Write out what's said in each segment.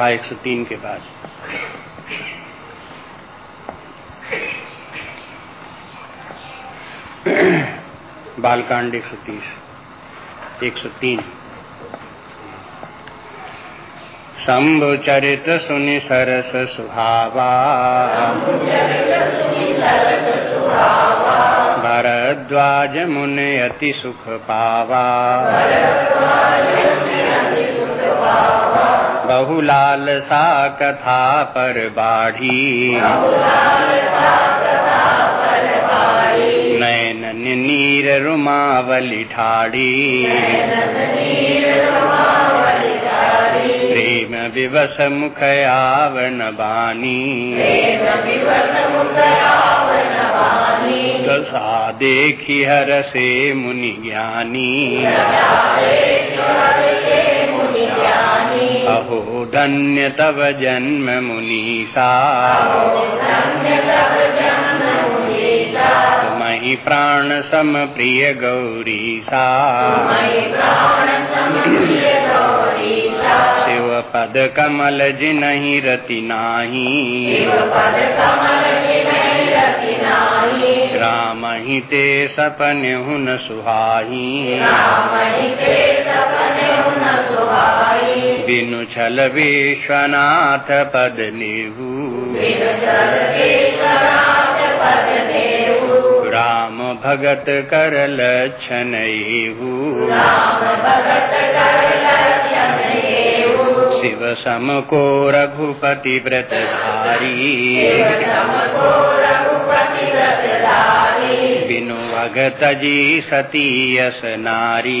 दोहा एक सौ तीन के बाद। बालकांड एक सौ तीस, एक सौ तीन। शंभु चरित सुनि सरस सुहावा भरद्वाज मुनि अति सुख पावा बहुलाल सा कथा पर बाढ़ी। नैन नीर रुमावली ठाड़ी। प्रेम विवश मुख आवण बानी। दशा देखी हर से मुनि ज्ञानी। अहो धन्य तव जन्म मुनीषा तुम्हि प्राण सम प्रिय गौरीसा। शिव पद कमल जिनहि रति नाही। राम ही ते सपन हुन सुहाही बिनु छल विश्वनाथ पद नेहू। राम भगत कर लक्षण शिव सम को रघुपति व्रत धारी। बिनु भगत जी सती यस नारी।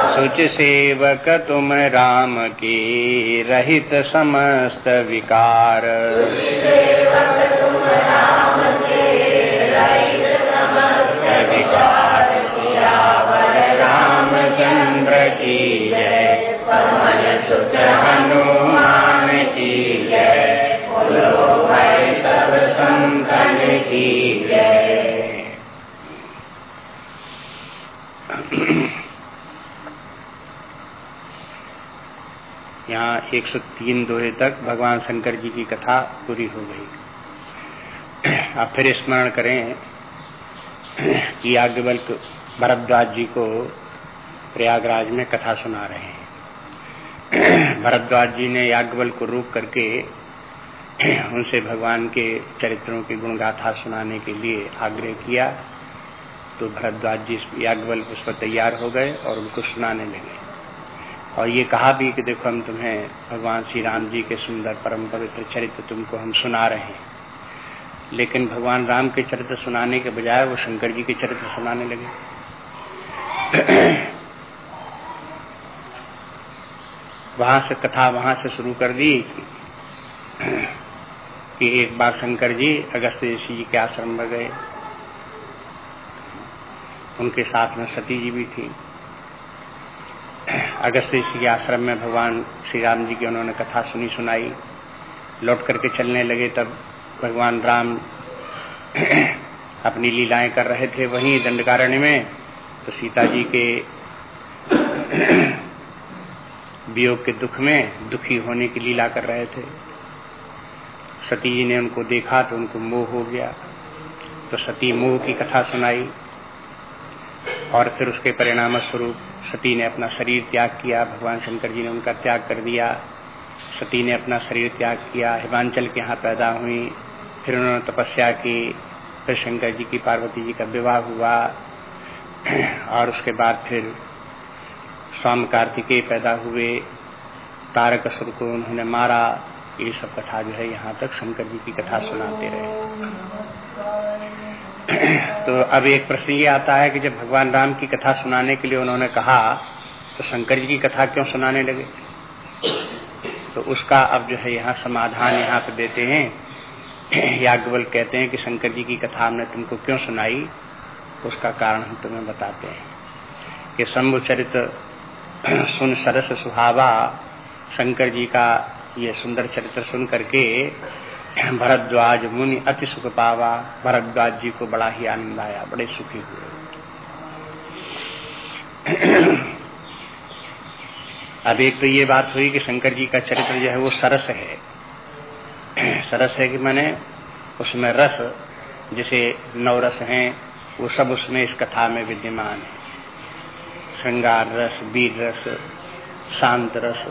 सुच सेवक तुम राम की रहित समस्त विकार रामचंद्र की जय हनुमान की जय सब संतन की जय यहाँ 103 दोहे तक भगवान शंकर जी की कथा पूरी हो गई। अब फिर स्मरण करें कि याज्ञवल्क भरद्वाज जी को प्रयागराज में कथा सुना रहे हैं। भरद्वाज जी ने याज्ञवल को रोक करके उनसे भगवान के चरित्रों की गुणगाथा सुनाने के लिए आग्रह किया तो भरद्वाज जी याज्ञवल उस पर तैयार हो गए और उनको सुनाने लगे। और ये कहा भी कि देखो हम तुम्हें भगवान श्री राम जी के सुंदर परम पवित्र चरित्र तुमको हम सुना रहे हैं। लेकिन भगवान राम के चरित्र सुनाने के बजाय वो शंकर जी के चरित्र सुनाने लगे। वहाँ से कथा वहाँ से शुरू कर दी कि एक बार शंकर जी अगस्त ऋषि जी के आश्रम में गए। उनके साथ में सती जी भी थी। अगस्त ऋषि के आश्रम में भगवान श्री राम जी की उन्होंने कथा सुनी सुनाई। लौट करके चलने लगे तब भगवान राम अपनी लीलाएँ कर रहे थे। वहीं दंडकारण्य में तो सीता जी के वियोग के दुख में दुखी होने की लीला कर रहे थे। सती जी ने उनको देखा तो उनको मोह हो गया। तो सती मोह की कथा सुनाई। और फिर उसके परिणाम स्वरूप सती ने अपना शरीर त्याग किया, भगवान शंकर जी ने उनका त्याग कर दिया। सती ने अपना शरीर त्याग किया, हिमांचल के यहाँ पैदा हुई, फिर उन्होंने तपस्या की, फिर शंकर जी की, पार्वती जी का विवाह हुआ, और उसके बाद फिर स्वाम कार्तिकेय पैदा हुए, तारक असुर को उन्होंने मारा, ये सब कथा जो है यहाँ तक शंकर जी की कथा सुनाते रहे। तो अब एक प्रश्न ये आता है कि जब भगवान राम की कथा सुनाने के लिए उन्होंने कहा तो शंकर जी की कथा क्यों सुनाने लगे? तो उसका अब जो है यहाँ समाधान यहाँ पे देते हैं। याज्ञवल कहते हैं कि शंकर जी की कथा हमने तुमको क्यों सुनाई? उसका कारण हम तुम्हें बताते हैं। कि शंभु चरित सुन सरस सुहावा, शंकर जी का ये सुंदर चरित्र सुन करके भरद्वाज मुनि अति सुख पावा। भरद्वाज जी को बड़ा ही आनंद आया, बड़े सुखी हुए। अब एक तो ये बात हुई कि शंकर जी का चरित्र जो है वो सरस है। सरस है कि मैंने उसमें रस, जिसे नवरस हैं, वो सब उसमें इस कथा में विद्यमान है। श्रृंगार रस वीर रस, शांत रस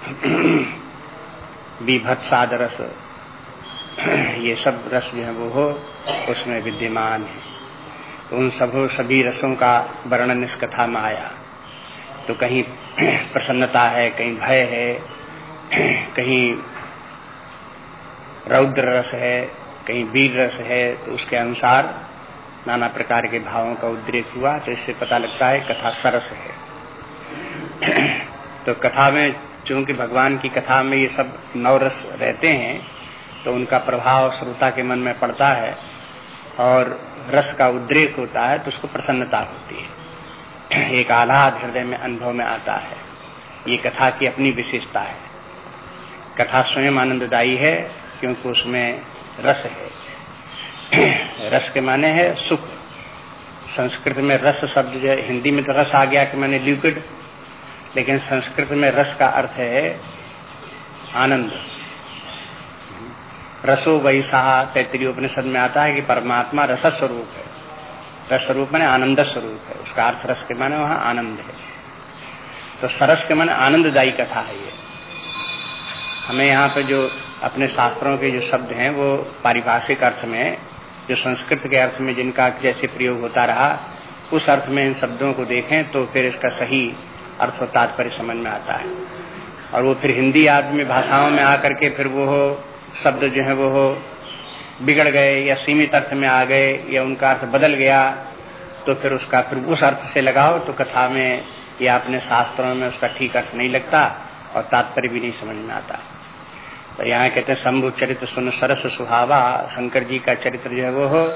विभत्साद रस ये सब रस जो है वो हो, उसमें विद्यमान है। तो उन सब, सभी रसों का वर्णन इस कथा में आया तो कहीं प्रसन्नता है, कहीं भय है, कहीं रौद्र रस है, कहीं वीर रस है तो उसके अनुसार नाना प्रकार के भावों का उद्रेक हुआ तो इससे पता लगता है कथा सरस है। तो कथा में, चूँकि भगवान की कथा में ये सब नवरस रहते हैं तो उनका प्रभाव श्रोता के मन में पड़ता है और रस का उद्रेक होता है तो उसको प्रसन्नता होती है। एक आह्लाद हृदय में, अनुभव में आता है। ये कथा की अपनी विशेषता है। कथा स्वयं आनंददायी है, क्योंकि उसमें रस है। रस के माने है सुख। संस्कृत में रस शब्द जो हिंदी में तो रस आ गया कि मैंने लिक्विड, लेकिन संस्कृत में रस का अर्थ है आनंद। रसो वैसा तैतरी उपनिषद में आता है कि परमात्मा रस स्वरूप है। रस स्वरूप मैंने आनंद स्वरूप है। उसका अर्थ रस के माने वहाँ आनंद है। तो सरस के माने आनंददायी कथा है ये। हमें यहाँ पे जो अपने शास्त्रों के जो शब्द हैं, वो पारिभाषिक अर्थ में, जो संस्कृत के अर्थ में जिनका जैसे प्रयोग होता रहा, उस अर्थ में इन शब्दों को देखें तो फिर इसका सही अर्थ और तात्पर्य समझ में आता है। और वो फिर हिंदी आदमी भाषाओं में आकर के फिर वो शब्द जो है वो बिगड़ गए या सीमित अर्थ में आ गए या उनका अर्थ बदल गया तो फिर उसका फिर उस अर्थ से लगाओ तो कथा में या अपने शास्त्रों में उसका ठीक अर्थ नहीं लगता और तात्पर्य भी नहीं समझ में आता। तो यहाँ कहते हैं, शंभु चरित्र सुन सरस सुहावा शंकर जी का चरित्र जो है वो हो,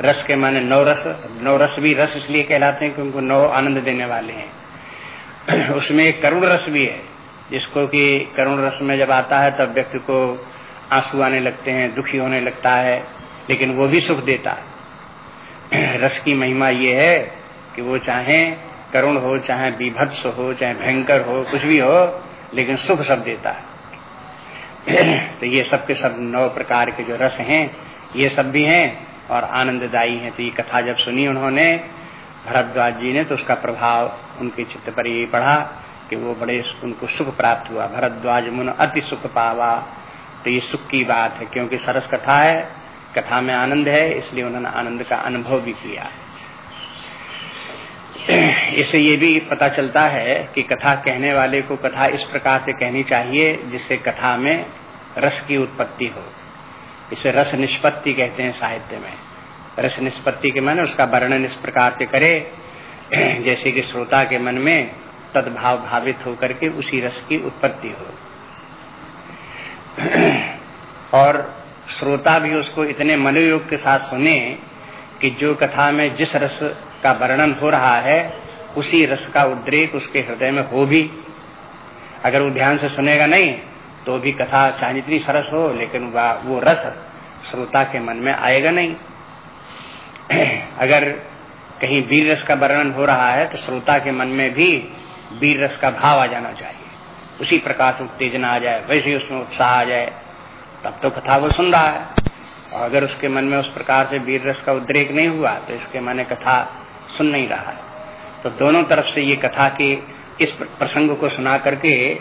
रस के माने नौ रस नौ रस भी रस इसलिए कहलाते हैं क्योंकि नौ आनंद देने वाले हैं। उसमें एक करुण रस भी है, जिसको कि करुण रस में जब आता है, तब व्यक्ति को आँसू आने लगते हैं, दुखी होने लगता है, लेकिन वो भी सुख देता है। रस की महिमा ये है कि वो चाहे करुण हो, चाहे विभत्स हो, चाहे भयंकर हो, कुछ भी हो, लेकिन सुख सब देता है। तो ये सब के सब नौ प्रकार के जो रस हैं, ये सब भी हैं और आनंददायी हैं। तो ये कथा जब सुनी उन्होंने, भरद्वाज जी ने तो उसका प्रभाव उनके चित्त पर यही पढ़ा कि वो बड़े उनको सुख प्राप्त हुआ। भरद्वाज मुन अति सुख पावा तो ये सुख की बात है, क्योंकि सरस कथा है, कथा में आनंद है, इसलिए उन्होंने आनंद का अनुभव भी किया इससे ये भी पता चलता है कि कथा कहने वाले को कथा इस प्रकार से कहनी चाहिए, जिससे कथा में रस की उत्पत्ति हो। इसे रस निष्पत्ति कहते हैं साहित्य में। रस निष्पत्ति के मन उसका वर्णन इस प्रकार से करे, जैसे कि श्रोता के मन में तद्भाव भावित होकर के उसी रस की उत्पत्ति हो। और श्रोता भी उसको इतने मनोयोग के साथ सुने कि जो कथा में जिस रस का वर्णन हो रहा है, उसी रस का उद्रेक उसके हृदय में हो भी। अगर वो ध्यान से सुनेगा नहीं तो भी कथा चाहे जितनी सरस हो, लेकिन वो रस श्रोता के मन में आएगा नहीं। अगर कहीं वीर रस का वर्णन हो रहा है तो श्रोता के मन में भी वीर रस का भाव आ जाना चाहिए। उसी प्रकार से उत्तेजना आ जाए, वैसे ही उसमें उत्साह आ जाए, तब तो कथा वो सुन रहा है। और अगर उसके मन में उस प्रकार से वीर रस का उद्रेक नहीं हुआ तो इसके मन कथा सुन नहीं रहा है। तो दोनों तरफ़ से ये कथा के इस प्रसंग को सुना करके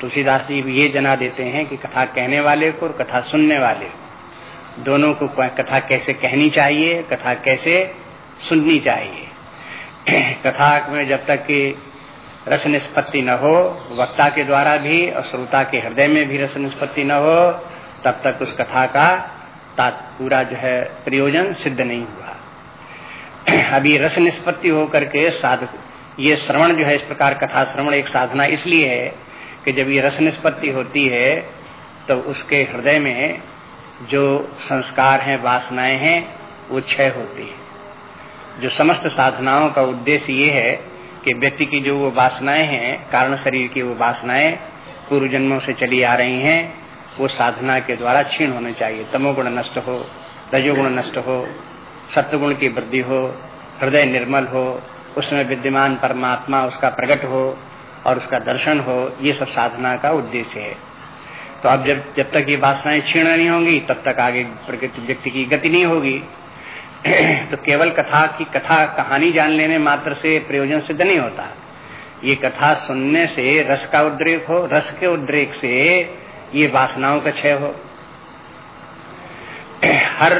तुलसीदास जी ये जना देते हैं कि कथा कहने वाले को और कथा सुनने वाले दोनों को, कथा कैसे कहनी चाहिए, कथा कैसे सुननी चाहिए। कथा में जब तक कि रस निष्पत्ति न हो, वक्ता के द्वारा भी और श्रोता के हृदय में भी रस निष्पत्ति न हो, तब तक उस कथा का पूरा जो है प्रयोजन सिद्ध नहीं हुआ। अभी रस निष्पत्ति होकर के साध, ये श्रवण जो है, इस प्रकार कथा श्रवण एक साधना इसलिए है कि जब ये रस निष्पत्ति होती है तो उसके हृदय में जो संस्कार हैं, वासनाएँ हैं, वो क्षय होती है। जो समस्त साधनाओं का उद्देश्य ये है कि व्यक्ति की जो वो वासनाएँ हैं, कारण शरीर की वो वासनाएँ पूर्व जन्मों से चली आ रही हैं, वो साधना के द्वारा क्षीण होने चाहिए। तमोगुण नष्ट हो, रजोगुण नष्ट हो, सत्वगुण की वृद्धि हो, हृदय निर्मल हो, उसमें विद्यमान परमात्मा उसका प्रकट हो और उसका दर्शन हो, ये सब साधना का उद्देश्य है। तो अब जब जब तक ये वासनाएँ क्षीण नहीं होंगी, तब तक आगे प्रकृति व्यक्ति की गति नहीं होगी। तो केवल कथा की कथा कहानी जान लेने मात्र से प्रयोजन सिद्ध नहीं होता। ये कथा सुनने से रस का उद्रेक हो, रस के उद्रेक से ये वासनाओं का क्षय हो। हर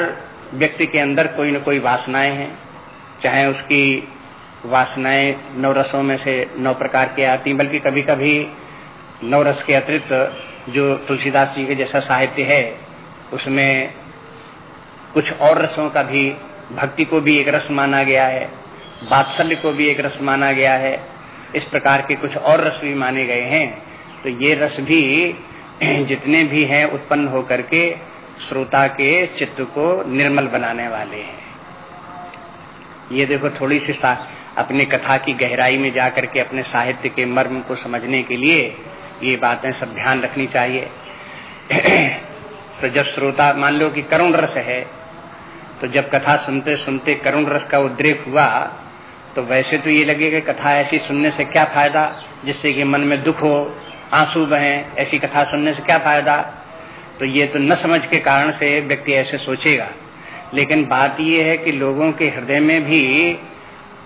व्यक्ति के अंदर कोई न कोई वासनाएँ हैं, चाहे उसकी वासनाएँ नौ रसों में से नौ प्रकार के आती बल्कि कभी कभी नौ रस के अतिरिक्त जो तुलसीदास जी के जैसा साहित्य है, उसमें कुछ और रसों का भी भक्ति को भी एक रस माना गया है बात्सल्य को भी एक रस माना गया है, इस प्रकार के कुछ और रस भी माने गए हैं। तो ये रस भी जितने भी हैं, उत्पन्न होकर के श्रोता के चित्त को निर्मल बनाने वाले हैं। ये देखो, थोड़ी सी अपने कथा की गहराई में जाकर के, अपने साहित्य के मर्म को समझने के लिए ये बातें सब ध्यान रखनी चाहिए। तो जब श्रोता, मान लो कि करुण रस है तो जब कथा सुनते सुनते करुण रस का उद्रेक हुआ तो वैसे तो ये लगेगा कथा ऐसी सुनने से क्या फ़ायदा, जिससे कि मन में दुख हो, आँसू बहे, ऐसी कथा सुनने से क्या फ़ायदा? तो ये तो न समझ के कारण से व्यक्ति ऐसे सोचेगा। लेकिन बात यह है कि लोगों के हृदय में भी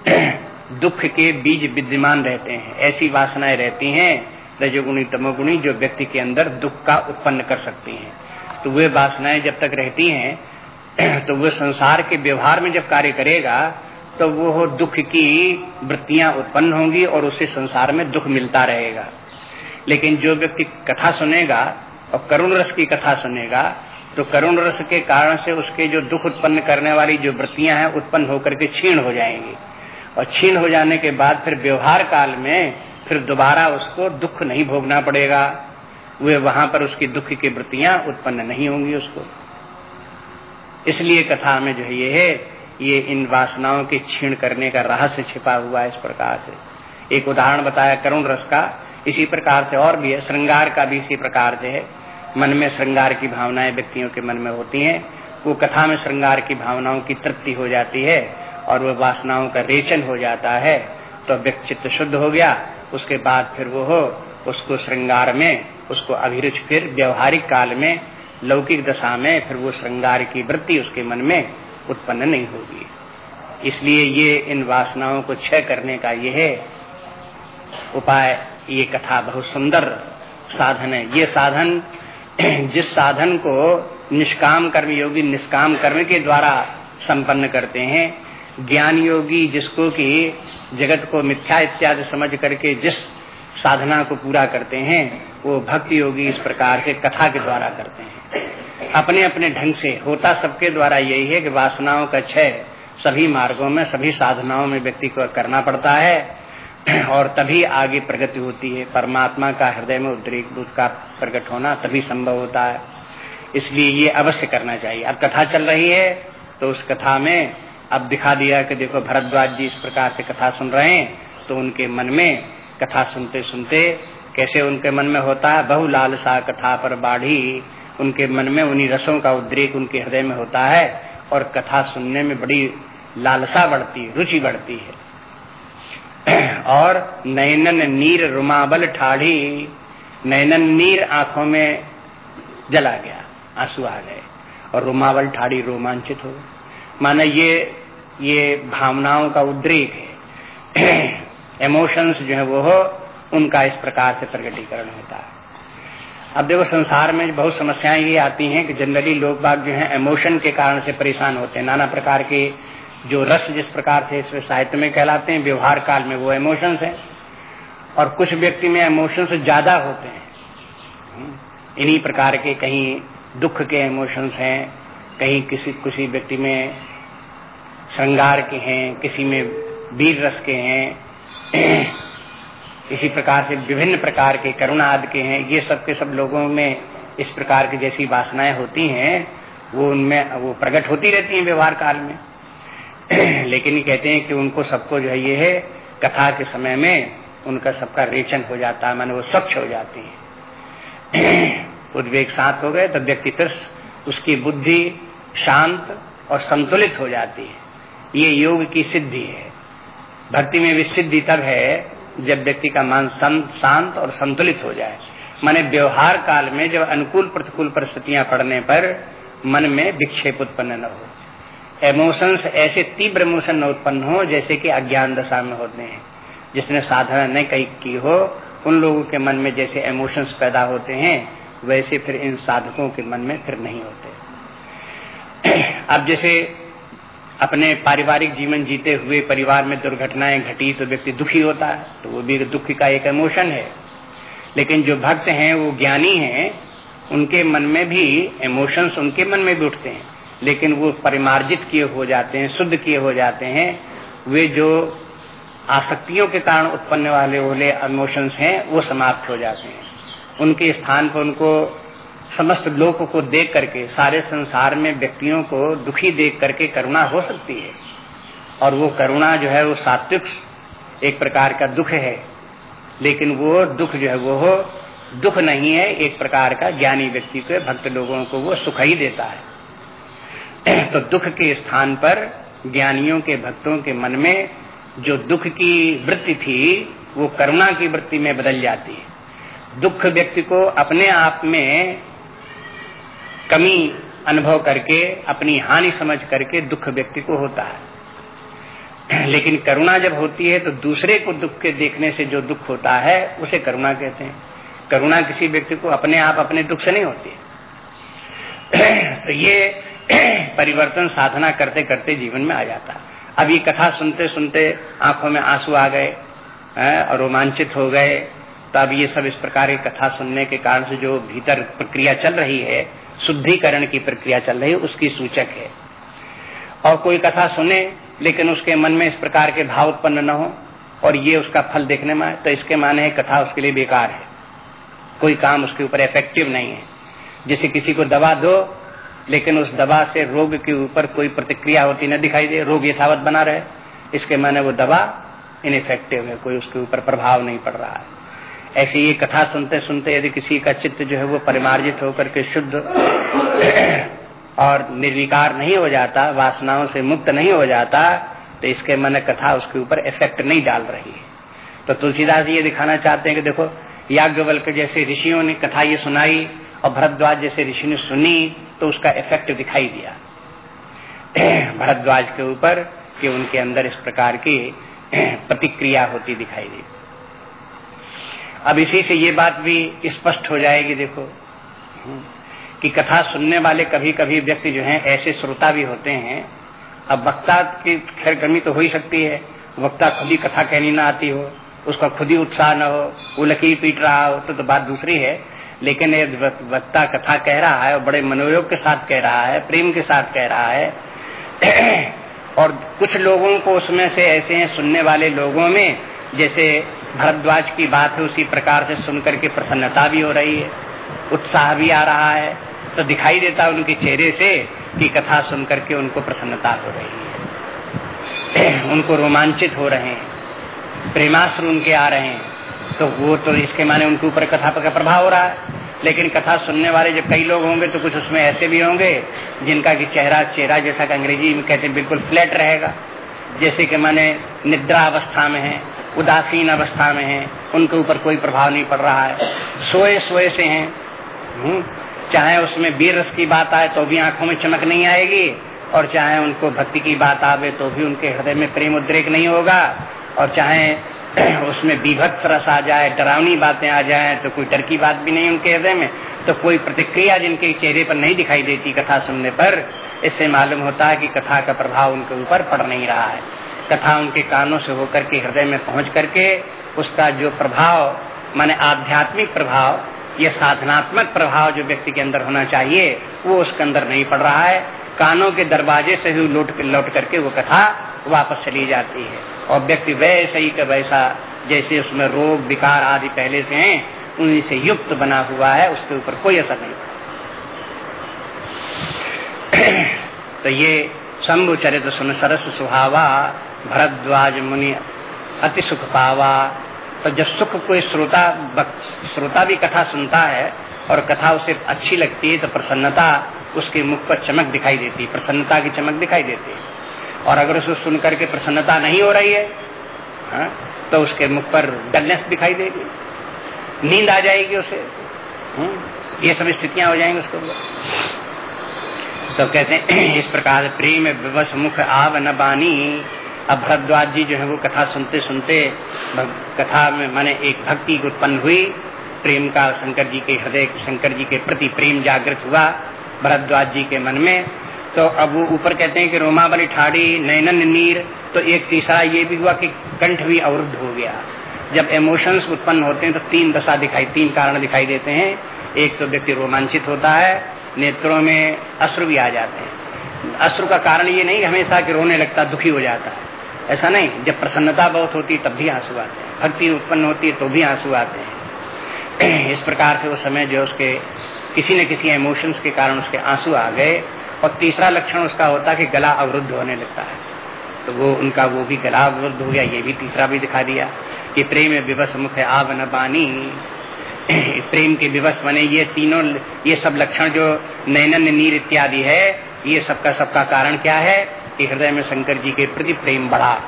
दुख के बीज विद्यमान रहते हैं। ऐसी वासनाएँ रहती हैं, रजोगुणी, तमोगुणी, जो व्यक्ति के अंदर दुख का उत्पन्न कर सकती हैं। तो वे वासनाएँ जब तक रहती हैं तो वह संसार के व्यवहार में जब कार्य करेगा तो वो दुख की वृत्तियाँ उत्पन्न होंगी और उसे संसार में दुख मिलता रहेगा। लेकिन जो व्यक्ति कथा सुनेगा और करुण रस की कथा सुनेगा तो करुण रस के कारण से उसके जो दुख उत्पन्न करने वाली जो वृत्तियाँ हैं, उत्पन्न होकर के छीण हो जाएँगी। और छीण हो जाने के बाद फिर व्यवहार काल में फिर दोबारा उसको दुख नहीं भोगना पड़ेगा। वे वहाँ पर उसकी दुख की वृत्तियाँ उत्पन्न नहीं होंगी उसको। इसलिए कथा में जो है ये है, ये इन वासनाओं के छीण करने का रहस्य छिपा हुआ है इस प्रकार से। एक उदाहरण बताया करुण रस का, इसी प्रकार से और भी है, श्रृंगार का भी इसी प्रकार से है। मन में श्रृंगार की भावनाएँ व्यक्तियों के मन में होती हैं, वो कथा में श्रृंगार की भावनाओं की तृप्ति हो जाती है और वह वासनाओं का रेचन हो जाता है। तो व्यक्तित्व शुद्ध हो गया, उसके बाद फिर वो हो, उसको श्रृंगार में, उसको अभिरुच फिर व्यवहारिक काल में लौकिक दशा में फिर वो श्रृंगार की वृत्ति उसके मन में उत्पन्न नहीं होगी। इसलिए ये इन वासनाओं को क्षय करने का यह उपाय, ये कथा बहुत सुंदर साधन है। ये साधन, जिस साधन को निष्काम कर्म योगी निष्काम कर्म के द्वारा संपन्न करते हैं, ज्ञान योगी जिसको कि जगत को मिथ्या इत्यादि समझ करके जिस साधना को पूरा करते हैं, वो भक्ति योगी इस प्रकार के कथा के द्वारा करते हैं। अपने अपने ढंग से, होता सबके द्वारा यही है कि वासनाओं का क्षय सभी मार्गों में, सभी साधनाओं में व्यक्ति को करना पड़ता है, और तभी आगे प्रगति होती है। परमात्मा का हृदय में उद्रेक का प्रकट होना तभी संभव होता है। इसलिए ये अवश्य करना चाहिए। अब कथा चल रही है तो उस कथा में अब दिखा दिया कि देखो, भरद्वाज जी इस प्रकार से कथा सुन रहे हैं तो उनके मन में कथा सुनते सुनते कैसे उनके मन में होता है, बहु लालसा कथा पर बाढ़ी। उनके मन में उन्हीं रसों का उद्रेक उनके हृदय में होता है और कथा सुनने में बड़ी लालसा बढ़ती है रुचि बढ़ती है। और नयनन नीर रुमाबल ठाढ़ी, नयनन नीर आँखों में जला गया, आँसू आ गए और रुमावल ठाड़ी रोमांचित हो। माना ये ये भावनाओं का उद्रेक है। इमोशंस जो है वो हो, उनका इस प्रकार से प्रकटीकरण होता है। अब देखो, संसार में बहुत समस्याएँ ये आती हैं कि जनरली लोग बाग जो है इमोशन के कारण से परेशान होते हैं। नाना प्रकार के जो रस जिस प्रकार से इसमें साहित्य में कहलाते हैं, व्यवहार काल में वो इमोशंस हैं। और कुछ व्यक्ति में इमोशंस ज़्यादा होते हैं। इन्हीं प्रकार के कहीं दुख के इमोशंस हैं, कहीं किसी किसी व्यक्ति में श्रृंगार के हैं, किसी में वीर रस के हैं इसी प्रकार से विभिन्न प्रकार के करुणा आदि के हैं, ये सब के सब लोगों में इस प्रकार की जैसी वासनाएँ होती हैं, वो उनमें, वो प्रकट होती रहती हैं व्यवहार काल में। लेकिन ये कहते हैं कि उनको सबको जो है, ये है कथा के समय में उनका सबका रेचन हो जाता है, माने वो स्वच्छ हो जाती है। उद्वेग शांत हो गए तो व्यक्ति उसकी बुद्धि शांत और संतुलित हो जाती है। ये योग की सिद्धि है। भक्ति में भी सिद्धि तब है जब व्यक्ति का मन शांत और संतुलित हो जाए। माने व्यवहार काल में जब अनुकूल प्रतिकूल परिस्थितियाँ पड़ने पर मन में विक्षेप उत्पन्न न हो। इमोशंस ऐसे तीव्र इमोशन न उत्पन्न हो जैसे कि अज्ञान दशा में होते हैं। जिसने साधना नहीं कही की हो, उन लोगों के मन में जैसे इमोशंस पैदा होते हैं, वैसे फिर इन साधकों के मन में फिर नहीं होते। अब जैसे अपने पारिवारिक जीवन जीते हुए परिवार में दुर्घटनाएँ घटी तो व्यक्ति दुखी होता है तो वो भी दुख का एक इमोशन है। लेकिन जो भक्त हैं, वो ज्ञानी हैं, उनके मन में भी इमोशंस उनके मन में भी उठते हैं। लेकिन वो परिमार्जित किए हो जाते हैं, शुद्ध किए हो जाते हैं। वे जो आसक्तियों के कारण उत्पन्न वाले वाले इमोशंस हैं, वो समाप्त हो जाते हैं। उनके स्थान पर उनको समस्त लोक को देख करके, सारे संसार में व्यक्तियों को दुखी देख करके करुणा हो सकती है। और वो करुणा जो है, वो सात्विक एक प्रकार का दुख है। लेकिन वो दुख जो है, वो दुख नहीं है, एक प्रकार का ज्ञानी व्यक्ति को, भक्त लोगों को वो सुख ही देता है। तो दुख के स्थान पर ज्ञानियों के, भक्तों के मन में जो दुख की वृत्ति थी, वो करुणा की वृत्ति में बदल जाती है। दुख व्यक्ति को अपने आप में कमी अनुभव करके, अपनी हानि समझ करके दुख व्यक्ति को होता है। लेकिन करुणा जब होती है तो दूसरे को दुख के देखने से जो दुख होता है, उसे करुणा कहते हैं। करुणा किसी व्यक्ति को अपने आप अपने दुख से नहीं होती तो ये परिवर्तन साधना करते करते जीवन में आ जाता है। अब ये कथा सुनते सुनते आँखों में आँसू आ गए और रोमांचित हो गए। तो अब ये सब इस प्रकार की कथा सुनने के कारण से जो भीतर प्रक्रिया चल रही है शुद्धिकरण की प्रक्रिया चल रही है, उसकी सूचक है। और कोई कथा सुने, लेकिन उसके मन में इस प्रकार के भाव उत्पन्न न हो, और ये उसका फल देखने में तो इसके माने है कथा उसके लिए बेकार है। कोई काम उसके ऊपर इफ़ेक्टिव नहीं है। जैसे किसी को दवा दो, लेकिन उस दवा से रोग के ऊपर कोई प्रतिक्रिया होती न दिखाई दे, रोग यथावत बना रहे, इसके माने वो दवा इनफेक्टिव है, कोई उसके ऊपर प्रभाव नहीं पड़ रहा है। ऐसी ये कथा सुनते सुनते यदि किसी का चित्त जो है वो परिमार्जित होकर के शुद्ध और निर्विकार नहीं हो जाता, वासनाओं से मुक्त नहीं हो जाता तो इसके मन कथा उसके ऊपर इफ़ेक्ट नहीं डाल रही है। तो तुलसीदास ये दिखाना चाहते हैं कि देखो, याज्ञवल्क जैसे ऋषियों ने कथा ये सुनाई और भरद्वाज जैसे ऋषि ने सुनी तो उसका इफ़ेक्ट दिखाई दिया। भरद्वाज के ऊपर कि उनके अंदर इस प्रकार की प्रतिक्रिया होती दिखाई दी। अब इसी से ये बात भी स्पष्ट हो जाएगी देखो। कि कथा सुनने वाले कभी कभी व्यक्ति जो हैं ऐसे श्रोता भी होते हैं। अब वक्ता की खैर कमी तो हो ही सकती है। वक्ता खुद ही कथा कहनी ना आती हो उसका खुद ही उत्साह न हो वो लकीर पीट रहा हो तो, तो बात दूसरी है। लेकिन ये वक्ता कथा कह रहा है और बड़े मनोयोग के साथ कह रहा है प्रेम के साथ कह रहा है। और कुछ लोगों को उसमें से ऐसे हैं सुनने वाले लोगों में जैसे भरद्वाज की बात है, उसी प्रकार से सुनकर के प्रसन्नता भी हो रही है, उत्साह भी आ रहा है तो दिखाई देता है उनके चेहरे से कि कथा सुनकर के उनको प्रसन्नता हो रही है। उनको रोमांचित हो रहे हैं, प्रेमाश्र उनके आ रहे हैं तो वो तो इसके माने उनके ऊपर कथा का प्रभाव हो रहा है। लेकिन कथा सुनने वाले जब कई लोग होंगे तो कुछ उसमें ऐसे भी होंगे, जिनका कि चेहरा चेहरा जैसा कि अंग्रेज़ी में कहते हैं, बिल्कुल फ्लैट रहेगा। जैसे कि माने निद्रा अवस्था में है उदासीन अवस्था में हैं उनके ऊपर कोई प्रभाव नहीं पड़ रहा है। सोए सोए से हैं। हम्म, चाहे उसमें वीर रस की बात आए तो भी आँखों में चमक नहीं आएगी और चाहे उनको भक्ति की बात आवे तो भी उनके हृदय में प्रेम उद्रेक नहीं होगा और चाहे उसमें विभक्त रस आ जाए डरावनी बातें आ जाए तो कोई डर की बात भी नहीं उनके हृदय में। तो कोई प्रतिक्रिया जिनके चेहरे पर नहीं दिखाई देती कथा सुनने पर इससे मालूम होता है कि कथा का प्रभाव उनके ऊपर पड़ नहीं रहा है। कथा उनके कानों से होकर के हृदय में पहुँच करके उसका जो प्रभाव, माने आध्यात्मिक प्रभाव, ये साधनात्मक प्रभाव जो व्यक्ति के अंदर होना चाहिए, वो उसके अंदर नहीं पड़ रहा है। कानों के दरवाजे से ही लौट लौट करके वो कथा वापस चली जाती है। और व्यक्ति वैसे ही का वैसा, जैसे उसमें रोग, विकार आदि पहले से हैं, उन्हीं से युक्त बना हुआ है, उसके ऊपर कोई असर नहीं। तो ये शंभु चरित्र सुन सरस सुहावा भरद्वाज मुनि अति सुख पावा। तो जब सुख कोई श्रोता श्रोता भी कथा सुनता है और कथा उसे अच्छी लगती है तो प्रसन्नता उसके मुख पर चमक दिखाई देती है प्रसन्नता की चमक दिखाई देती। है और अगर उसे सुन करके प्रसन्नता नहीं हो रही है हा? तो उसके मुख पर डलनेस दिखाई देगी। नींद आ जाएगी उसे हम्म, ये सब स्थितियाँ हो जाएँगी उसको तो कहते हैं इस प्रकार प्रेम विवश मुख आव न बानी अब भरद्वाज जी जो है वो कथा सुनते सुनते कथा में माने एक भक्ति उत्पन्न हुई। प्रेम का शंकर जी के हृदय, शंकर जी के प्रति प्रेम जागृत हुआ भरद्वाज जी के मन में। तो अब वो ऊपर कहते हैं कि रोमा रोमावली ठाड़ी नैनन नीर तो एक तीसरा ये भी हुआ कि कंठ भी अवरुद्ध हो गया। जब इमोशंस उत्पन्न होते हैं तो तीन दशा दिखाई, तीन कारण दिखाई देते हैं। एक तो व्यक्ति रोमांचित होता है, नेत्रों में अश्रु भी आ जाते हैं। अश्रु का कारण ये नहीं, हमेशा कि रोने लगता, दुखी हो जाता है। ऐसा नहीं, जब प्रसन्नता बहुत होती तब भी आँसू आते हैं। भक्ति उत्पन्न होती है तो भी आँसू आते हैं। इस प्रकार से वो समय जो उसके, किसी न किसी इमोशंस के कारण उसके आँसू आ गए और तीसरा लक्षण उसका होता है कि गला अवरुद्ध होने लगता है। तो वो, उनका वो भी गला अवरुद्ध हो गया, ये भी तीसरा भी दिखा दिया। कि प्रेम विवश मुख आव न बानी प्रेम के विवश बने, ये तीनों, ये सब लक्षण जो नैनन नीर इत्यादि है, ये सबका सबका कारण क्या है? कि हृदय में शंकर जी के प्रति प्रेम बढ़ा।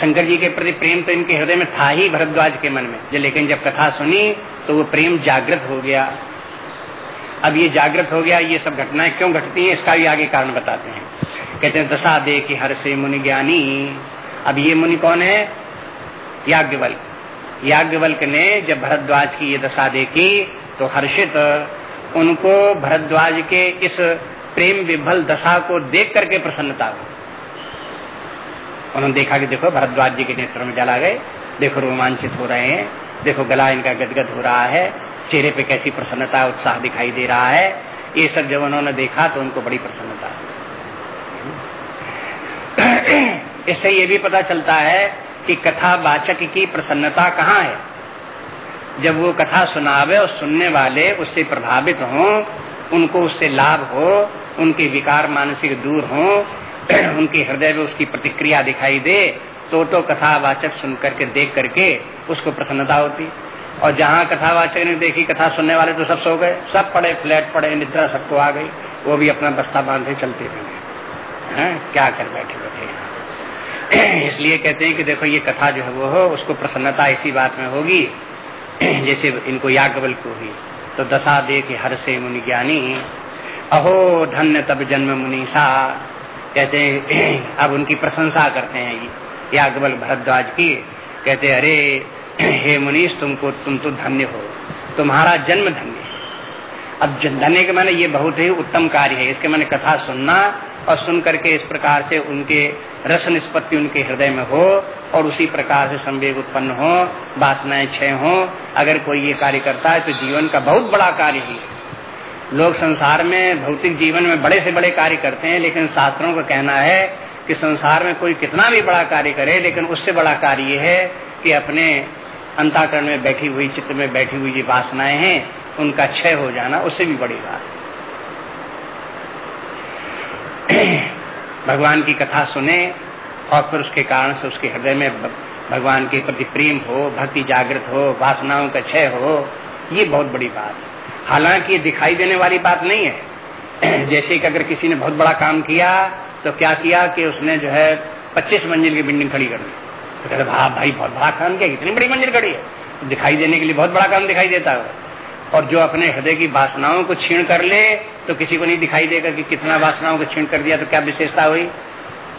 शंकर जी के प्रति प्रेम तो इनके हृदय में था ही भरद्वाज के मन में। लेकिन जब कथा सुनी तो वो प्रेम जागृत हो गया। अब ये जागृत हो गया, ये सब घटनाएँ क्यों घटती हैं, इसका भी आगे कारण बताते हैं। कहते हैं, दशा दे कि हर से मुनि ज्ञानी। अब ये मुनि कौन है? याज्ञवल्क। याज्ञवल्क ने जब भरद्वाज की ये दशा देखी तो हर्षित। उनको भरद्वाज के इस प्रेम विभल दशा को देख करके प्रसन्नता हुई उन्होंने देखा कि देखो, भरद्वाज जी के नेत्र में जला गए। देखो, रोमांचित हो रहे हैं। देखो, गला इनका गदगद हो रहा है। चेहरे पे कैसी प्रसन्नता, उत्साह दिखाई दे रहा है। ये सब जब उन्होंने देखा तो उनको बड़ी प्रसन्नता इससे ये भी पता चलता है कि कथा वाचक की प्रसन्नता कहाँ है। जब वो कथा सुनावे और सुनने वाले उससे प्रभावित हों उनको उससे लाभ हो, उनके विकार मानसिक दूर हो, उनके हृदय में उसकी प्रतिक्रिया दिखाई दे तो तो कथावाचक सुन करके, देख करके उसको प्रसन्नता होती। और जहाँ कथावाचक ने देखी, कथा सुनने वाले तो सब सो गए, सब पड़े, फ्लैट पड़े, निद्रा सबको आ गई, वो भी अपना बस्ता बांधे चलते रहे क्या कर बैठे बैठे। इसलिए कहते हैं कि देखो, ये कथा जो है वो हो, उसको प्रसन्नता इसी बात में होगी, जैसे इनको याज्ञबल को हुई। तो दशा दे के हर से मुनि ज्ञानी अहो, धन्य तब जन्म मुनीषा कहते अब उनकी प्रशंसा करते हैं याज्ञबल भरद्वाज की। कहते अरे, हे मुनीष तुमको, तुम तो धन्य हो। तुम्हारा जन्म धन्य अब धन्य के माने ये बहुत ही उत्तम कार्य है। इसके मैंने कथा सुनना और सुन करके इस प्रकार से उनके रस निष्पत्ति उनके हृदय में हो और उसी प्रकार से संवेग उत्पन्न हो, वासनाएँ क्षय हो। अगर कोई ये कार्य करता है तो जीवन का बहुत बड़ा कार्य ही लोग संसार में, भौतिक जीवन में बड़े से बड़े कार्य करते हैं, लेकिन शास्त्रों का कहना है कि संसार में कोई कितना भी बड़ा कार्य करे, लेकिन उससे बड़ा कार्य ये है कि अपने अंताकरण में बैठी हुई, चित्त में बैठी हुई जो वासनाएँ हैं, उनका क्षय हो जाना उससे भी बड़ी बात भगवान की कथा सुने और फिर उसके कारण से उसके हृदय में भगवान के प्रति प्रेम हो, भक्ति जागृत हो, वासनाओं का क्षय हो, ये बहुत बड़ी बात है। हालाँकि दिखाई देने वाली बात नहीं है। जैसे कि अगर किसी ने बहुत बड़ा काम किया तो क्या किया कि उसने जो है पच्चीस मंजिल की बिल्डिंग खड़ी कर दी। तो कहते भाई, बहुत बड़ा काम किया, इतनी बड़ी मंजिल खड़ी है। दिखाई देने के लिए बहुत बड़ा काम दिखाई देता है। और जो अपने हृदय की वासनाओं को छीण कर ले तो किसी को नहीं दिखाई देगा कि कितना वासनाओं को छीण कर दिया तो क्या विशेषता हुई?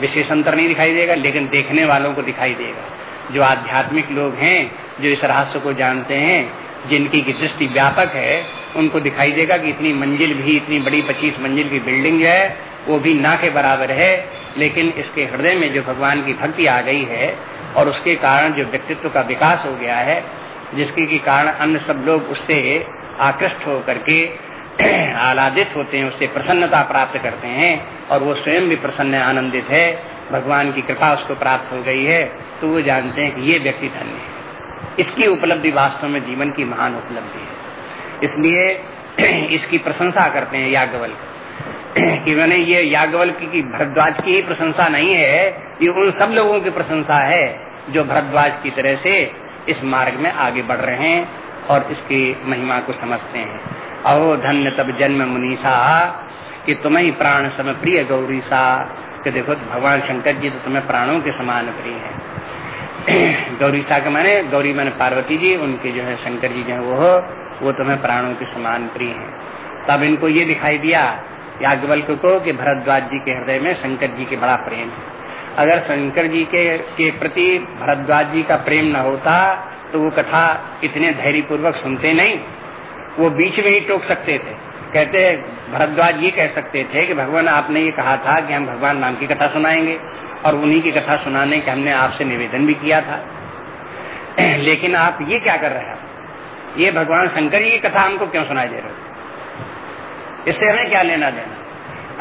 विशेष अंतर नहीं दिखाई देगा, लेकिन देखने वालों को दिखाई देगा। जो आध्यात्मिक लोग हैं, जो इस रहस्य को जानते हैं, जिनकी की दृष्टि व्यापक है, उनको दिखाई देगा कि इतनी मंजिल भी, इतनी बड़ी पच्चीस मंजिल की बिल्डिंग है, वो भी ना के बराबर है, लेकिन इसके हृदय में जो भगवान की भक्ति आ गई है, और उसके कारण जो व्यक्तित्व का विकास हो गया है, जिसके कारण अन्य सब लोग उससे आकृष्ट होकर के आलादित होते हैं, उससे प्रसन्नता प्राप्त करते हैं, और वो स्वयं भी प्रसन्न आनंदित है। भगवान की कृपा उसको प्राप्त हो गई है। तो वो जानते हैं कि ये व्यक्ति धन्य है। इसकी उपलब्धि वास्तव में जीवन की महान उपलब्धि है। इसलिए इसकी प्रशंसा करते हैं याज्ञवल कि मैंने ये याज्ञवल की भरद्वाज की ही प्रशंसा नहीं है, ये उन सब लोगों की प्रशंसा है, जो भरद्वाज की तरह से इस मार्ग में आगे बढ़ रहे हैं। और इसकी महिमा को समझते हैं। अहो धन्य तब जन्म मुनीषा कि तुम्हें प्राण सम प्रिय गौरी सा। कि देखो, भगवान शंकर जी तो तुम्हें प्राणों के समान प्रिय है। गौरी सा के माने, गौरी माने पार्वती जी, उनके जो है शंकर जी जो है वो वो तुम्हें प्राणों के समान प्रिय है। तब इनको ये दिखाई दिया याज्ञवल्क को, कि भरद्वाज जी के हृदय में शंकर जी के बड़ा प्रेम है। अगर शंकर जी के के प्रति भरद्वाज जी का प्रेम न होता तो वो कथा इतने धैर्य पूर्वक सुनते नहीं। वो बीच में ही टोक सकते थे। कहते भरद्वाज ये कह सकते थे कि भगवान, आपने ये कहा था कि हम भगवान नाम की कथा सुनाएँगे, और उन्हीं की कथा सुनाने के हमने आपसे निवेदन भी किया था। लेकिन आप ये क्या कर रहे हैं? ये भगवान शंकर जी की कथा हमको क्यों सुनाई दे रहे? हो इससे हमें क्या लेना देना?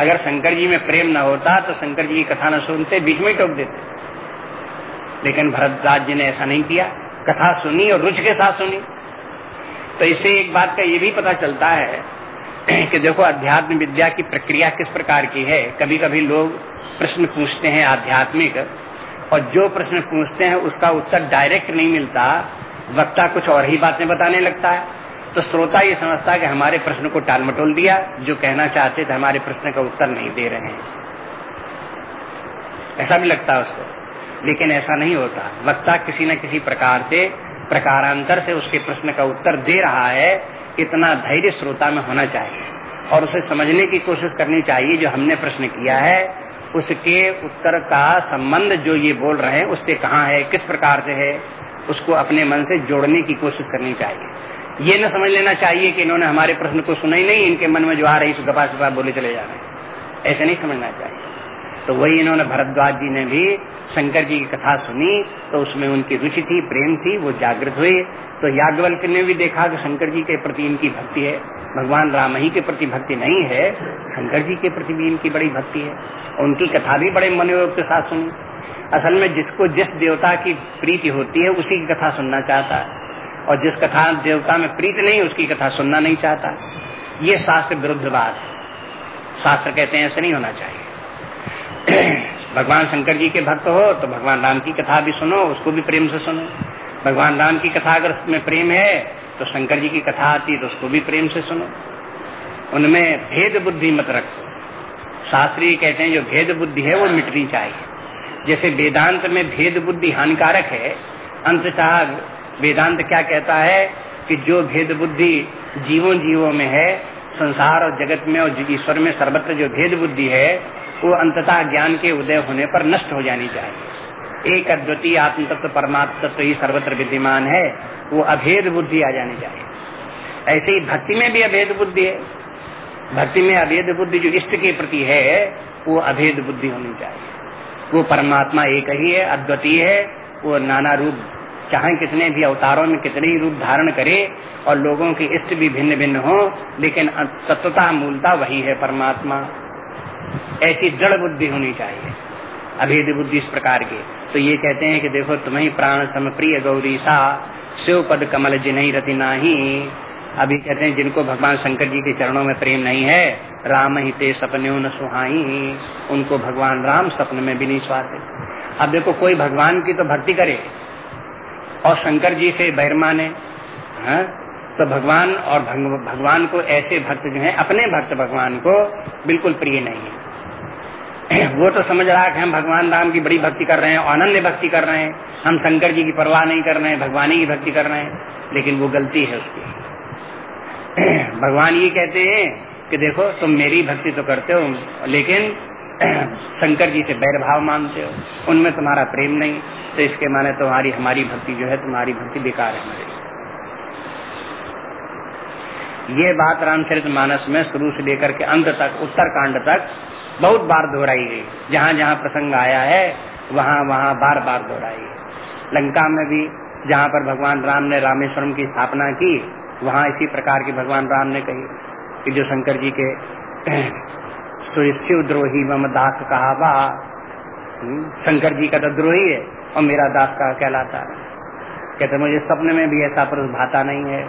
अगर शंकर जी में प्रेम न होता तो शंकर जी की कथा न सुनते, बीच में टोक देते। लेकिन भरतदास जी ने ऐसा नहीं किया। कथा सुनी और रुच के साथ सुनी। तो इससे एक बात का ये भी पता चलता है कि देखो अध्यात्म विद्या की प्रक्रिया किस प्रकार की है। कभी कभी लोग प्रश्न पूछते हैं आध्यात्मिक, और जो प्रश्न पूछते हैं उसका उत्तर डायरेक्ट नहीं मिलता। वक्ता कुछ और ही बातें बताने लगता है। तो श्रोता ये समझता कि हमारे प्रश्न को टाल मटोल दिया, जो कहना चाहते थे हमारे प्रश्न का उत्तर नहीं दे रहे हैं। ऐसा भी लगता है उसको। लेकिन ऐसा नहीं होता। वक्ता किसी न किसी प्रकार से, प्रकारांतर से उसके प्रश्न का उत्तर दे रहा है, इतना धैर्य श्रोता में होना चाहिए। और उसे समझने की कोशिश करनी चाहिए, जो हमने प्रश्न किया है, उसके उत्तर का संबंध जो ये बोल रहे हैं उससे कहाँ है, किस प्रकार से है, उसको अपने मन से जोड़ने की कोशिश करनी चाहिए। ये न समझ लेना चाहिए कि इन्होंने हमारे प्रश्न को सुना ही नहीं, इनके मन में जो आ रही गपा सपा बोले चले जा रहे हैं। ऐसे नहीं समझना चाहिए। तो वही इन्होंने भरद्वाज जी ने भी, शंकर जी की कथा सुनी तो उसमें उनकी रुचि थी, प्रेम थी, वो जागृत हुए। तो याज्ञवल्क ने भी देखा कि शंकर जी के प्रति इनकी भक्ति है। भगवान राम ही के प्रति भक्ति नहीं है, शंकर जी के प्रति भी इनकी बड़ी भक्ति है। उनकी कथा भी बड़े मनोयोग के साथ सुनी। असल में जिसको जिस देवता की प्रीति होती है, उसी की कथा सुनना चाहता है। और जिस कथा देवता में प्रीत नहीं उसकी कथा सुनना नहीं चाहता। ये शास्त्र विरुद्ध बात है। शास्त्र कहते हैं, ऐसे नहीं होना चाहिए। भगवान शंकर जी के भक्त हो तो भगवान राम की कथा भी सुनो, उसको भी प्रेम से सुनो। भगवान राम की कथा अगर में प्रेम है तो शंकर जी की कथा आती तो उसको भी प्रेम से सुनो। उनमें भेद बुद्धि मत रखो। शास्त्री कहते हैं, जो भेद बुद्धि है, वो मिटनी चाहिए। जैसे वेदांत में भेद बुद्धि हानिकारक है, अंततः वेदांत क्या कहता है कि जो भेद बुद्धि जीवों जीवों में है, संसार और जगत में और ईश्वर में सर्वत्र जो भेद बुद्धि है, वो अंततः ज्ञान के उदय होने पर नष्ट हो जानी चाहिए। एक अद्वितीय आत्म तत्व परमात्म तत्व ही सर्वत्र विद्यमान है, वो अभेद बुद्धि आ जानी चाहिए। ऐसे ही भक्ति में भी अभेद बुद्धि है। भक्ति में अभेद बुद्धि जो इष्ट के प्रति है, वो अभेद बुद्धि होनी चाहिए। वो परमात्मा एक ही है, अद्वितीय है, वो नाना रूप चाहे कितने भी अवतारों में कितने ही रूप धारण करे और लोगों की इष्ट भी भिन्न भिन्न हो, लेकिन तत्वता मूलता वही है परमात्मा। ऐसी जड़ बुद्धि होनी चाहिए, अभेद बुद्धि इस प्रकार की। तो ये कहते हैं कि देखो, तुम्हें प्राण सम प्रिय गौरी सा शिव पद कमल जिन्ही रति नाही। अभी कहते हैं, जिनको भगवान शंकर जी के चरणों में प्रेम नहीं है, राम ही ते सपने न सुहाई। उनको भगवान राम सपन में भी नहीं स्वाते अब देखो, कोई भगवान की तो भक्ति करे और शंकर जी से बैर माने हाँ? तो भगवान और भगवान को ऐसे भक्त जो है, अपने भक्त भगवान को बिल्कुल प्रिय नहीं है वो तो समझ रहा है कि हम भगवान राम की बड़ी भक्ति कर रहे हैं आनंद भक्ति कर रहे हैं हम शंकर जी की परवाह नहीं कर रहे हैं, भगवान की भक्ति कर रहे हैं, लेकिन वो गलती है उसकी भगवान ये कहते हैं कि देखो, तुम मेरी भक्ति तो करते हो, लेकिन शंकर जी से बैर भाव मानते हो। उनमें तुम्हारा प्रेम नहीं। तो इसके माने तुम्हारी, हमारी भक्ति जो है, तुम्हारी भक्ति बेकार है हमारी ये बात रामचरित मानस में शुरू से लेकर के अंत तक उत्तर कांड तक बहुत बार दोहराई गई। जहाँ जहाँ प्रसंग आया है, वहाँ वहाँ बार बार दोहराई लंका में भी जहाँ पर भगवान राम ने रामेश्वरम की स्थापना की, वहाँ इसी प्रकार की भगवान राम ने कही कि जो शंकर जी के शिव द्रोही मम दास कहा हम्म, शंकर जी का तो द्रोही है और मेरा दास का कहलाता है। कहते मुझे स्वप्न में भी ऐसा पुरुष भाता नहीं है।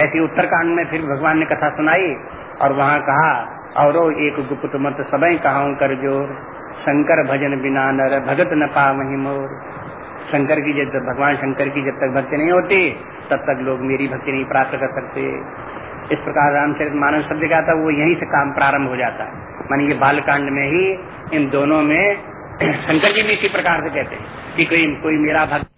ऐसी उत्तरकांड में फिर भगवान ने कथा सुनाई और वहाँ कहा और एक गुप्त मत सब कहा कर ज़ोर। शंकर भजन बिना नर भगत न पा वही मोर। शंकर की जब भगवान शंकर की जब तक भक्ति नहीं होती तब तक लोग मेरी भक्ति नहीं प्राप्त कर सकते। इस प्रकार रामचरित मानव शब्द का था, वो यहीं से काम प्रारंभ हो जाता है। मान ये बालकांड में ही इन दोनों में शंकर जी भी इसी प्रकार से कहते हैं कि कोई कोई मेरा भक्त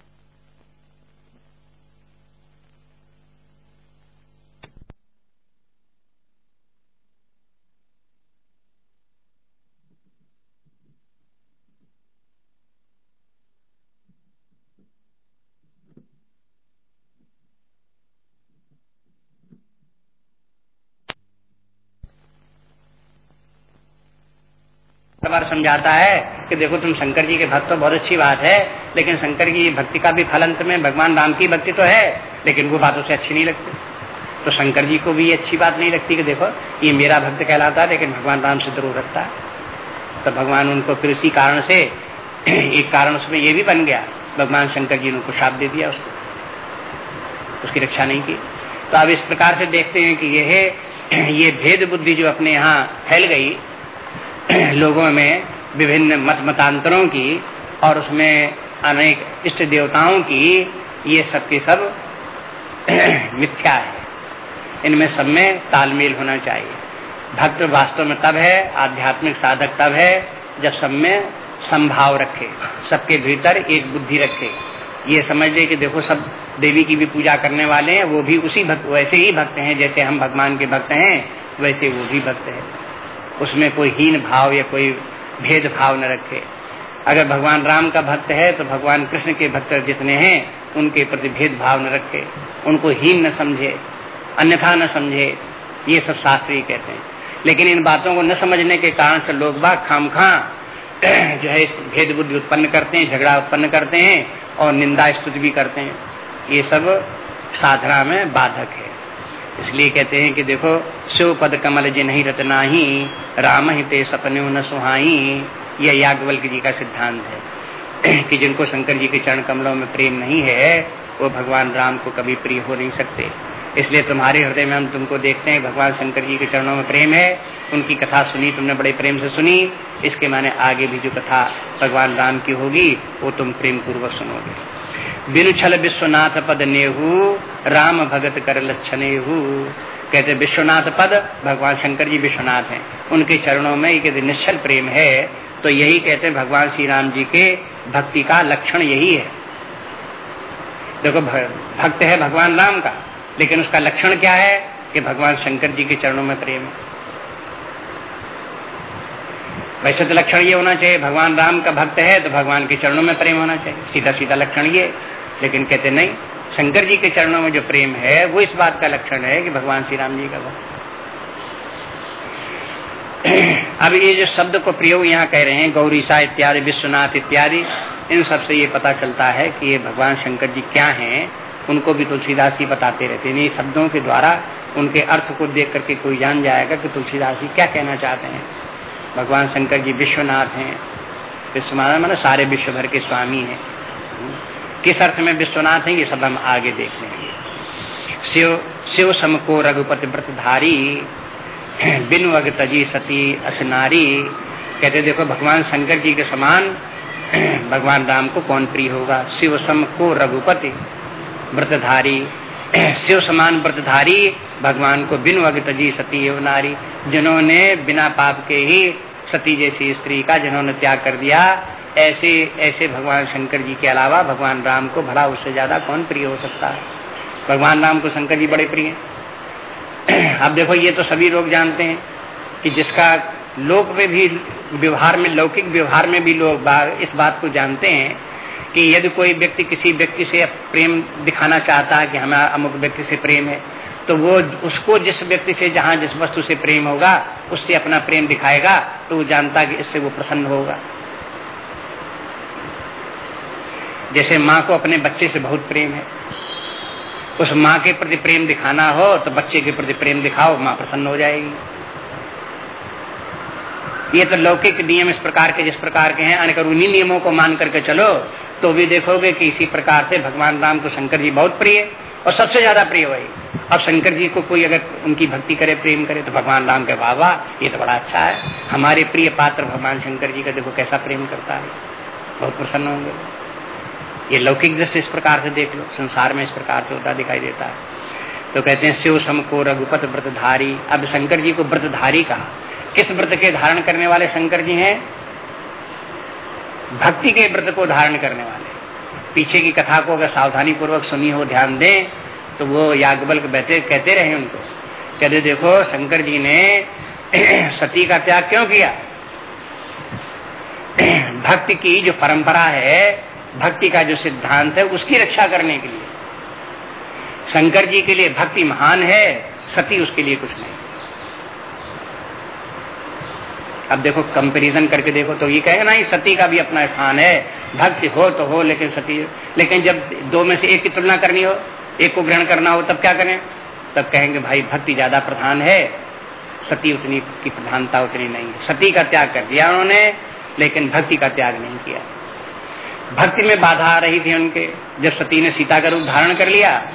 बार समझाता है कि देखो तुम शंकर जी के भक्त तो बहुत अच्छी बात है, लेकिन शंकर की भक्ति का भी फल अंत में भगवान राम की भक्ति तो है, लेकिन वो बात उसे अच्छी नहीं लगती। तो शंकर जी को भी अच्छी बात नहीं लगती कि देखो, ये मेरा भक्त कहलाता है लेकिन भगवान राम से ज़रूर रखता। है तो भगवान उनको फिर उसी कारण से, एक कारण उसमें ये भी बन गया, भगवान शंकर जी ने उनको शाप दे दिया उसको। उसकी रक्षा नहीं की। तो अब इस प्रकार से देखते हैं कि यह, ये भेद बुद्धि जो अपने यहाँ फैल गई लोगों में विभिन्न मत मतांतरों की और उसमें अनेक इष्ट देवताओं की ये सब के सब मिथ्या है। इनमें सब में तालमेल होना चाहिए। भक्त वास्तव में तब है, आध्यात्मिक साधक तब है, जब सब में संभाव रखे, सबके भीतर एक बुद्धि रखे। ये समझ ले कि देखो सब देवी की भी पूजा करने वाले हैं, वो भी उसी भक्त, वैसे ही भक्त हैं, जैसे हम भगवान के भक्त हैं, वैसे वो भी भक्त हैं। उसमें कोई हीन भाव या कोई भेद भाव न रखे। अगर भगवान राम का भक्त है तो भगवान कृष्ण के भक्त जितने हैं, उनके प्रति भेद भाव न रखे, उनको हीन न समझे, अन्यथा न समझे, ये सब शास्त्री कहते हैं। लेकिन इन बातों को न समझने के कारण से लोग बाग खाम खा जो है भेद बुद्धि उत्पन्न करते हैं, झगड़ा उत्पन्न करते हैं, और निंदा स्तुति भी करते हैं। ये सब साधना में बाधक है। इसलिए कहते हैं कि देखो शिव पद कमल जी नहीं रतना ही, राम ही ते सपने न सुहाई, यह याज्ञवल्क जी का सिद्धांत है। कि जिनको शंकर जी के चरण कमलों में प्रेम नहीं है, वो भगवान राम को कभी प्रिय हो नहीं सकते। इसलिए तुम्हारे हृदय में हम तुमको देखते हैं, भगवान शंकर जी के चरणों में प्रेम है, उनकी कथा सुनी तुमने, बड़े प्रेम से सुनी, इसके माने आगे भी जो कथा भगवान राम की होगी, वो तुम प्रेम पूर्वक सुनोगे। बिनु छल विश्वनाथ पद नेहू राम भगत कर लक्षणेहू कहते विश्वनाथ पद भगवान शंकर जी विश्वनाथ हैं। उनके चरणों में यदि निश्चल प्रेम है तो यही कहते भगवान श्री राम जी के भक्ति का लक्षण यही है। देखो भक्त है भगवान राम का, लेकिन उसका लक्षण क्या है कि भगवान शंकर जी के चरणों में प्रेम है। वैसे तो लक्षण ये होना चाहिए, भगवान राम का भक्त है तो भगवान के चरणों में प्रेम होना चाहिए। सीधा सीधा लक्षण ये लेकिन कहते, नहीं, शंकर जी के चरणों में जो प्रेम है, वो इस बात का लक्षण है कि भगवान श्री राम जी का भक्त अब ये जो शब्द को प्रयोग यहाँ कह रहे हैं गौरीसा इत्यादि, विश्वनाथ इत्यादि, इन सबसे ये पता चलता है कि ये भगवान शंकर जी क्या हैं, उनको भी तुलसीदास जी बताते रहते हैं। शब्दों के द्वारा उनके अर्थ को देख करके कोई जान जाएगा कि तुलसीदास जी क्या कहना चाहते हैं। भगवान शंकर जी विश्वनाथ हैं, विश्वनाथ मतलब सारे विश्व भर के स्वामी हैं। किस अर्थ में विश्वनाथ है, ये सब हम आगे देख लेंगे शिव शिव सम को रघुपति व्रतधारी, बिन वग तजी सती असनारी। कहते देखो, भगवान शंकर जी के समान, भगवान राम को कौन प्रिय होगा? शिव सम को रघुपति व्रतधारी। शिव समान व्रतधारी, भगवान को बिन वग तजी सती एवं नारी, जिन्होंने बिना पाप के ही सती जैसी स्त्री का जिन्होंने त्याग कर दिया। ऐसे ऐसे भगवान शंकर जी के अलावा भगवान राम को भला उससे ज़्यादा कौन प्रिय हो सकता है? भगवान राम को शंकर जी बड़े प्रिय अब देखो, ये तो सभी लोग जानते हैं कि जिसका लोक में भी व्यवहार में, लौकिक व्यवहार में भी लोग इस बात को जानते हैं कि यदि कोई व्यक्ति किसी व्यक्ति से प्रेम दिखाना चाहता है कि हमें अमुक व्यक्ति से प्रेम है तो वो उसको जिस व्यक्ति से, जहाँ जिस वस्तु से प्रेम होगा, उससे अपना प्रेम दिखाएगा तो वो जानता कि इससे वो प्रसन्न होगा। जैसे माँ को अपने बच्चे से बहुत प्रेम है। उस माँ के प्रति प्रेम दिखाना हो तो बच्चे के प्रति प्रेम दिखाओ, माँ प्रसन्न हो जाएगी। ये तो लौकिक नियम इस प्रकार के, जिस प्रकार के हैं अगर उन्हीं नियमों को मान करके चलो तो भी देखोगे कि इसी प्रकार से भगवान राम को शंकर जी बहुत प्रिय और सबसे ज़्यादा प्रिय वही। अब शंकर जी को कोई अगर उनकी भक्ति करे, प्रेम करे तो भगवान राम के बाबा, ये तो बड़ा अच्छा है। हमारे प्रिय पात्र भगवान शंकर जी का देखो कैसा प्रेम करता है। बहुत प्रसन्न होंगे। ये लौकिक दृष्टि इस प्रकार से देख लो, संसार में इस प्रकार से होता दिखाई देता है। तो कहते हैं, शिव सम को रघुपत व्रतधारी। अब शंकर जी को व्रतधारी कहा। किस व्रत के धारण करने वाले शंकर जी हैं? भक्ति के व्रत को धारण करने वाले। पीछे की कथा को अगर सावधानी पूर्वक सुनी हो, ध्यान दें तो वो यागबल बैठे, कहते रहे उनको, कहते देखो, शंकर जी ने सती का त्याग क्यों किया? भक्ति की जो परंपरा है भक्ति का जो सिद्धांत है, उसकी रक्षा करने के लिए। शंकर जी के लिए भक्ति महान है, सती उसके लिए कुछ नहीं। अब देखो कंपैरिजन करके देखो तो ये कहेगा ना, ये सती का भी अपना स्थान है। भक्ति हो तो हो, लेकिन सती, लेकिन जब दो में से एक की तुलना करनी हो, एक को ग्रहण करना हो, तब क्या करें? तब कहेंगे, भाई, भक्ति ज़्यादा प्रधान है। सती उतनी की प्रधानता उतनी नहीं है। सती का त्याग कर दिया उन्होंने, लेकिन भक्ति का त्याग नहीं किया। भक्ति में बाधा आ रही थी उनके। जब सती ने सीता का रूप धारण कर लिया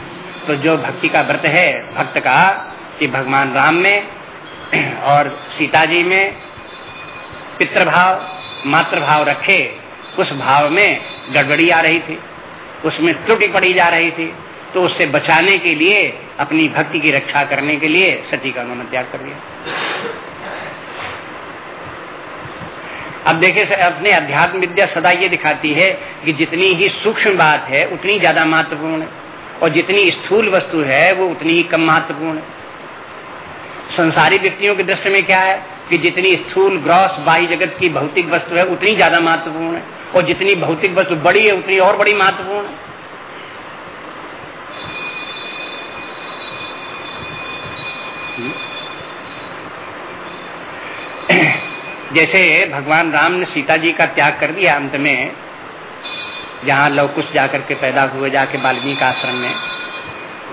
तो जो भक्ति का व्रत है, भक्त का, कि भगवान राम में और सीता जी में पितृभाव, मातृभाव रखे, उस भाव में गड़बड़ी आ रही थी। उसमें त्रुटि पड़ी जा रही थी। तो उससे बचाने के लिए, अपनी भक्ति की रक्षा करने के लिए सती का उन्होंने त्याग कर दिया। अब देखिए अपने अध्यात्म विद्या सदा ये दिखाती है कि जितनी ही सूक्ष्म बात है, उतनी ज़्यादा महत्वपूर्ण है। और जितनी स्थूल वस्तु है, वो उतनी ही कम महत्वपूर्ण है। संसारी व्यक्तियों के दृष्टि में क्या है कि जितनी स्थूल, ग्रॉस बाई जगत की भौतिक वस्तु है, उतनी ज़्यादा महत्वपूर्ण है। और जितनी भौतिक वस्तु बड़ी है, उतनी और बड़ी महत्वपूर्ण है। जैसे भगवान राम ने सीता जी का त्याग कर दिया अंत में, जहाँ लवकुश जाकर के पैदा हुए, जाके वाल्मीकि आश्रम में,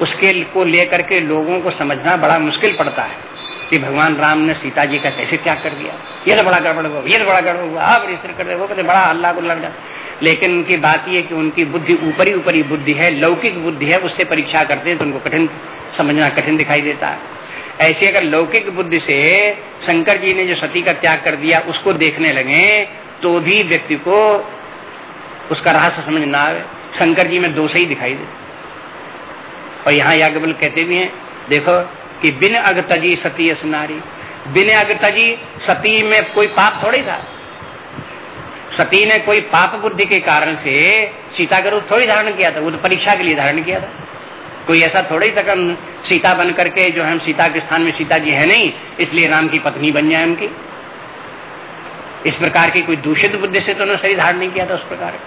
उसके को लेकर के लोगों को समझना बड़ा मुश्किल पड़ता है कि भगवान राम ने सीता जी का कैसे त्याग कर दिया। ये तो बड़ा गड़बड़ हुआ, ये तो बड़ा गड़बड़ हुआ, आप रिश्ते कर वो कहते बड़ा अल्लाह को लग जाता लेकिन उनकी बात यह कि उनकी बुद्धि ऊपरी ऊपरी बुद्धि है, लौकिक बुद्धि है, उससे परीक्षा करते हैं तो उनको कठिन समझना कठिन दिखाई देता है। ऐसे अगर लौकिक बुद्धि से शंकर जी ने जो सती का त्याग कर दिया, उसको देखने लगे तो भी व्यक्ति को उसका रहस्य समझ ना आवे। शंकर जी में दोष ही दिखाई दे। और यहाँ याज्ञबल कहते भी हैं, देखो कि बिन अगतजी सती असनारी बिन अगतजी सती में कोई पाप थोड़ी था। सती ने कोई पाप बुद्धि के कारण से सीता का रूप थोड़ी धारण किया था, वो तो परीक्षा के लिए धारण किया था। कोई ऐसा थोड़ा तक हम सीता बन करके जो हम सीता के स्थान में सीता जी है नहीं, इसलिए राम की पत्नी बन जाए उनकी। इस प्रकार की कोई दूषित बुद्धि से तो उन्होंने सही धारण नहीं किया था उस प्रकार।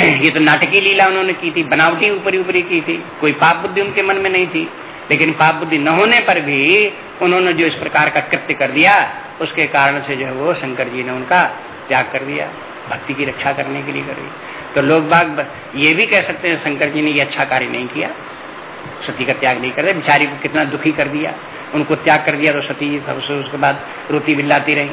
ये तो नाटकीय लीला उन्होंने की थी, बनावटी ऊपरी ऊपरी की थी, कोई पाप बुद्धि उनके मन में नहीं थी। लेकिन पाप बुद्धि न होने पर भी उन्होंने जो इस प्रकार का कृत्य कर दिया, उसके कारण से जो है वो शंकर जी ने उनका त्याग कर दिया, भक्ति की रक्षा करने के लिए कर दी। तो लोग बाग ये भी कह सकते हैं, शंकर जी ने ये अच्छा कार्य नहीं किया। सती का त्याग नहीं कर रहे, बिचारी को कितना दुखी कर दिया। उनको त्याग कर दिया तो सती जी उसके बाद रोती बिल्लाती रही।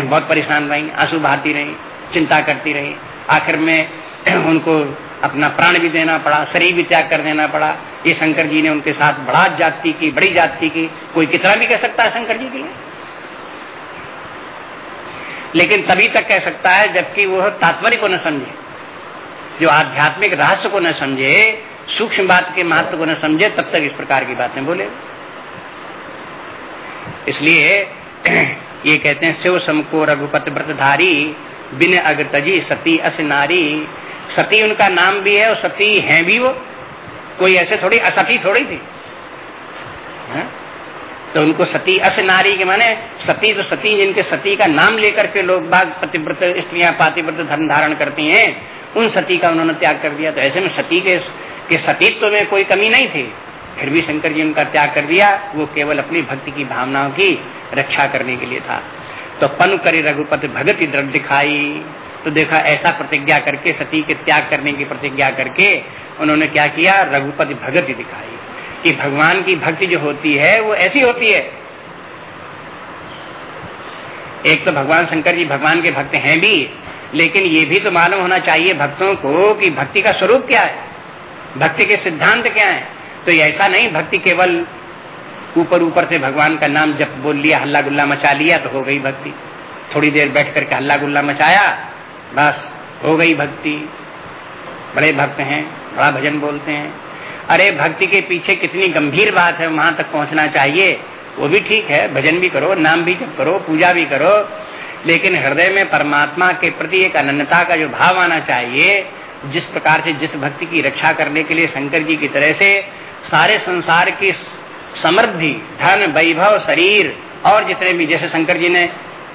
बहुत परेशान रही, आँसू बहाती रही, चिंता करती रही। आखिर में उनको अपना प्राण भी देना पड़ा, शरीर भी त्याग कर देना पड़ा। ये शंकर जी ने उनके साथ बड़ा जाति की, बड़ी जाति की, कोई कितना भी कह सकता है शंकर जी के लिए। लेकिन तभी तक कह सकता है जबकि वो तात्पर्य को न समझे। जो आध्यात्मिक रहस्य को न समझे, सूक्ष्म बात के महत्व को न समझे, तब तक इस प्रकार की बातें बोले। इसलिए ये कहते हैं, शिव समको रघुपति व्रतधारी, बिन अग्रतजी सती अस नारी। सती उनका नाम भी है और सती है भी वो। कोई ऐसे थोड़ी, असती थोड़ी थी। है? तो उनको सती अस नारी के माने, सती तो सती जिनके सती का नाम लेकर के लोग बाग पतिव्रत, स्त्रियाँ पातिव्रत धर्म धारण करती हैं उन सती का उन्होंने त्याग कर दिया। तो ऐसे में सती के, के सतीत्व में कोई कमी नहीं थी। फिर भी शंकर जी उनका त्याग कर दिया। वो केवल अपनी भक्ति की भावनाओं की रक्षा करने के लिए था। तो पन करे रघुपति भगत द्रव दिखाई। तो देखा ऐसा प्रतिज्ञा करके सती के त्याग करने की प्रतिज्ञा करके उन्होंने क्या किया? रघुपति भगत दिखाई। कि भगवान की भक्ति जो होती है वो ऐसी होती है। एक तो भगवान शंकर जी भगवान के भक्त हैं भी। लेकिन ये भी तो मालूम होना चाहिए भक्तों को कि भक्ति का स्वरूप क्या है? भक्ति के सिद्धांत क्या है? तो ऐसा नहीं, भक्ति केवल ऊपर ऊपर से भगवान का नाम जब बोल लिया हल्ला गुल्ला मचा लिया तो हो गई भक्ति। थोड़ी देर बैठ करके हल्ला गुल्ला मचाया, बस, हो गई भक्ति। बड़े भक्त हैं, बड़ा भजन बोलते हैं। अरे, भक्ति के पीछे कितनी गंभीर बात है, वहाँ तक पहुँचना चाहिए। वो भी ठीक है, भजन भी करो, नाम भी जब करो, पूजा भी करो लेकिन हृदय में परमात्मा के प्रति एक अनन्यता का जो भाव आना चाहिए, जिस प्रकार से जिस भक्ति की रक्षा करने के लिए शंकर जी की तरह से सारे संसार की समृद्धि, धन, वैभव, शरीर और जितने भी, जैसे शंकर जी ने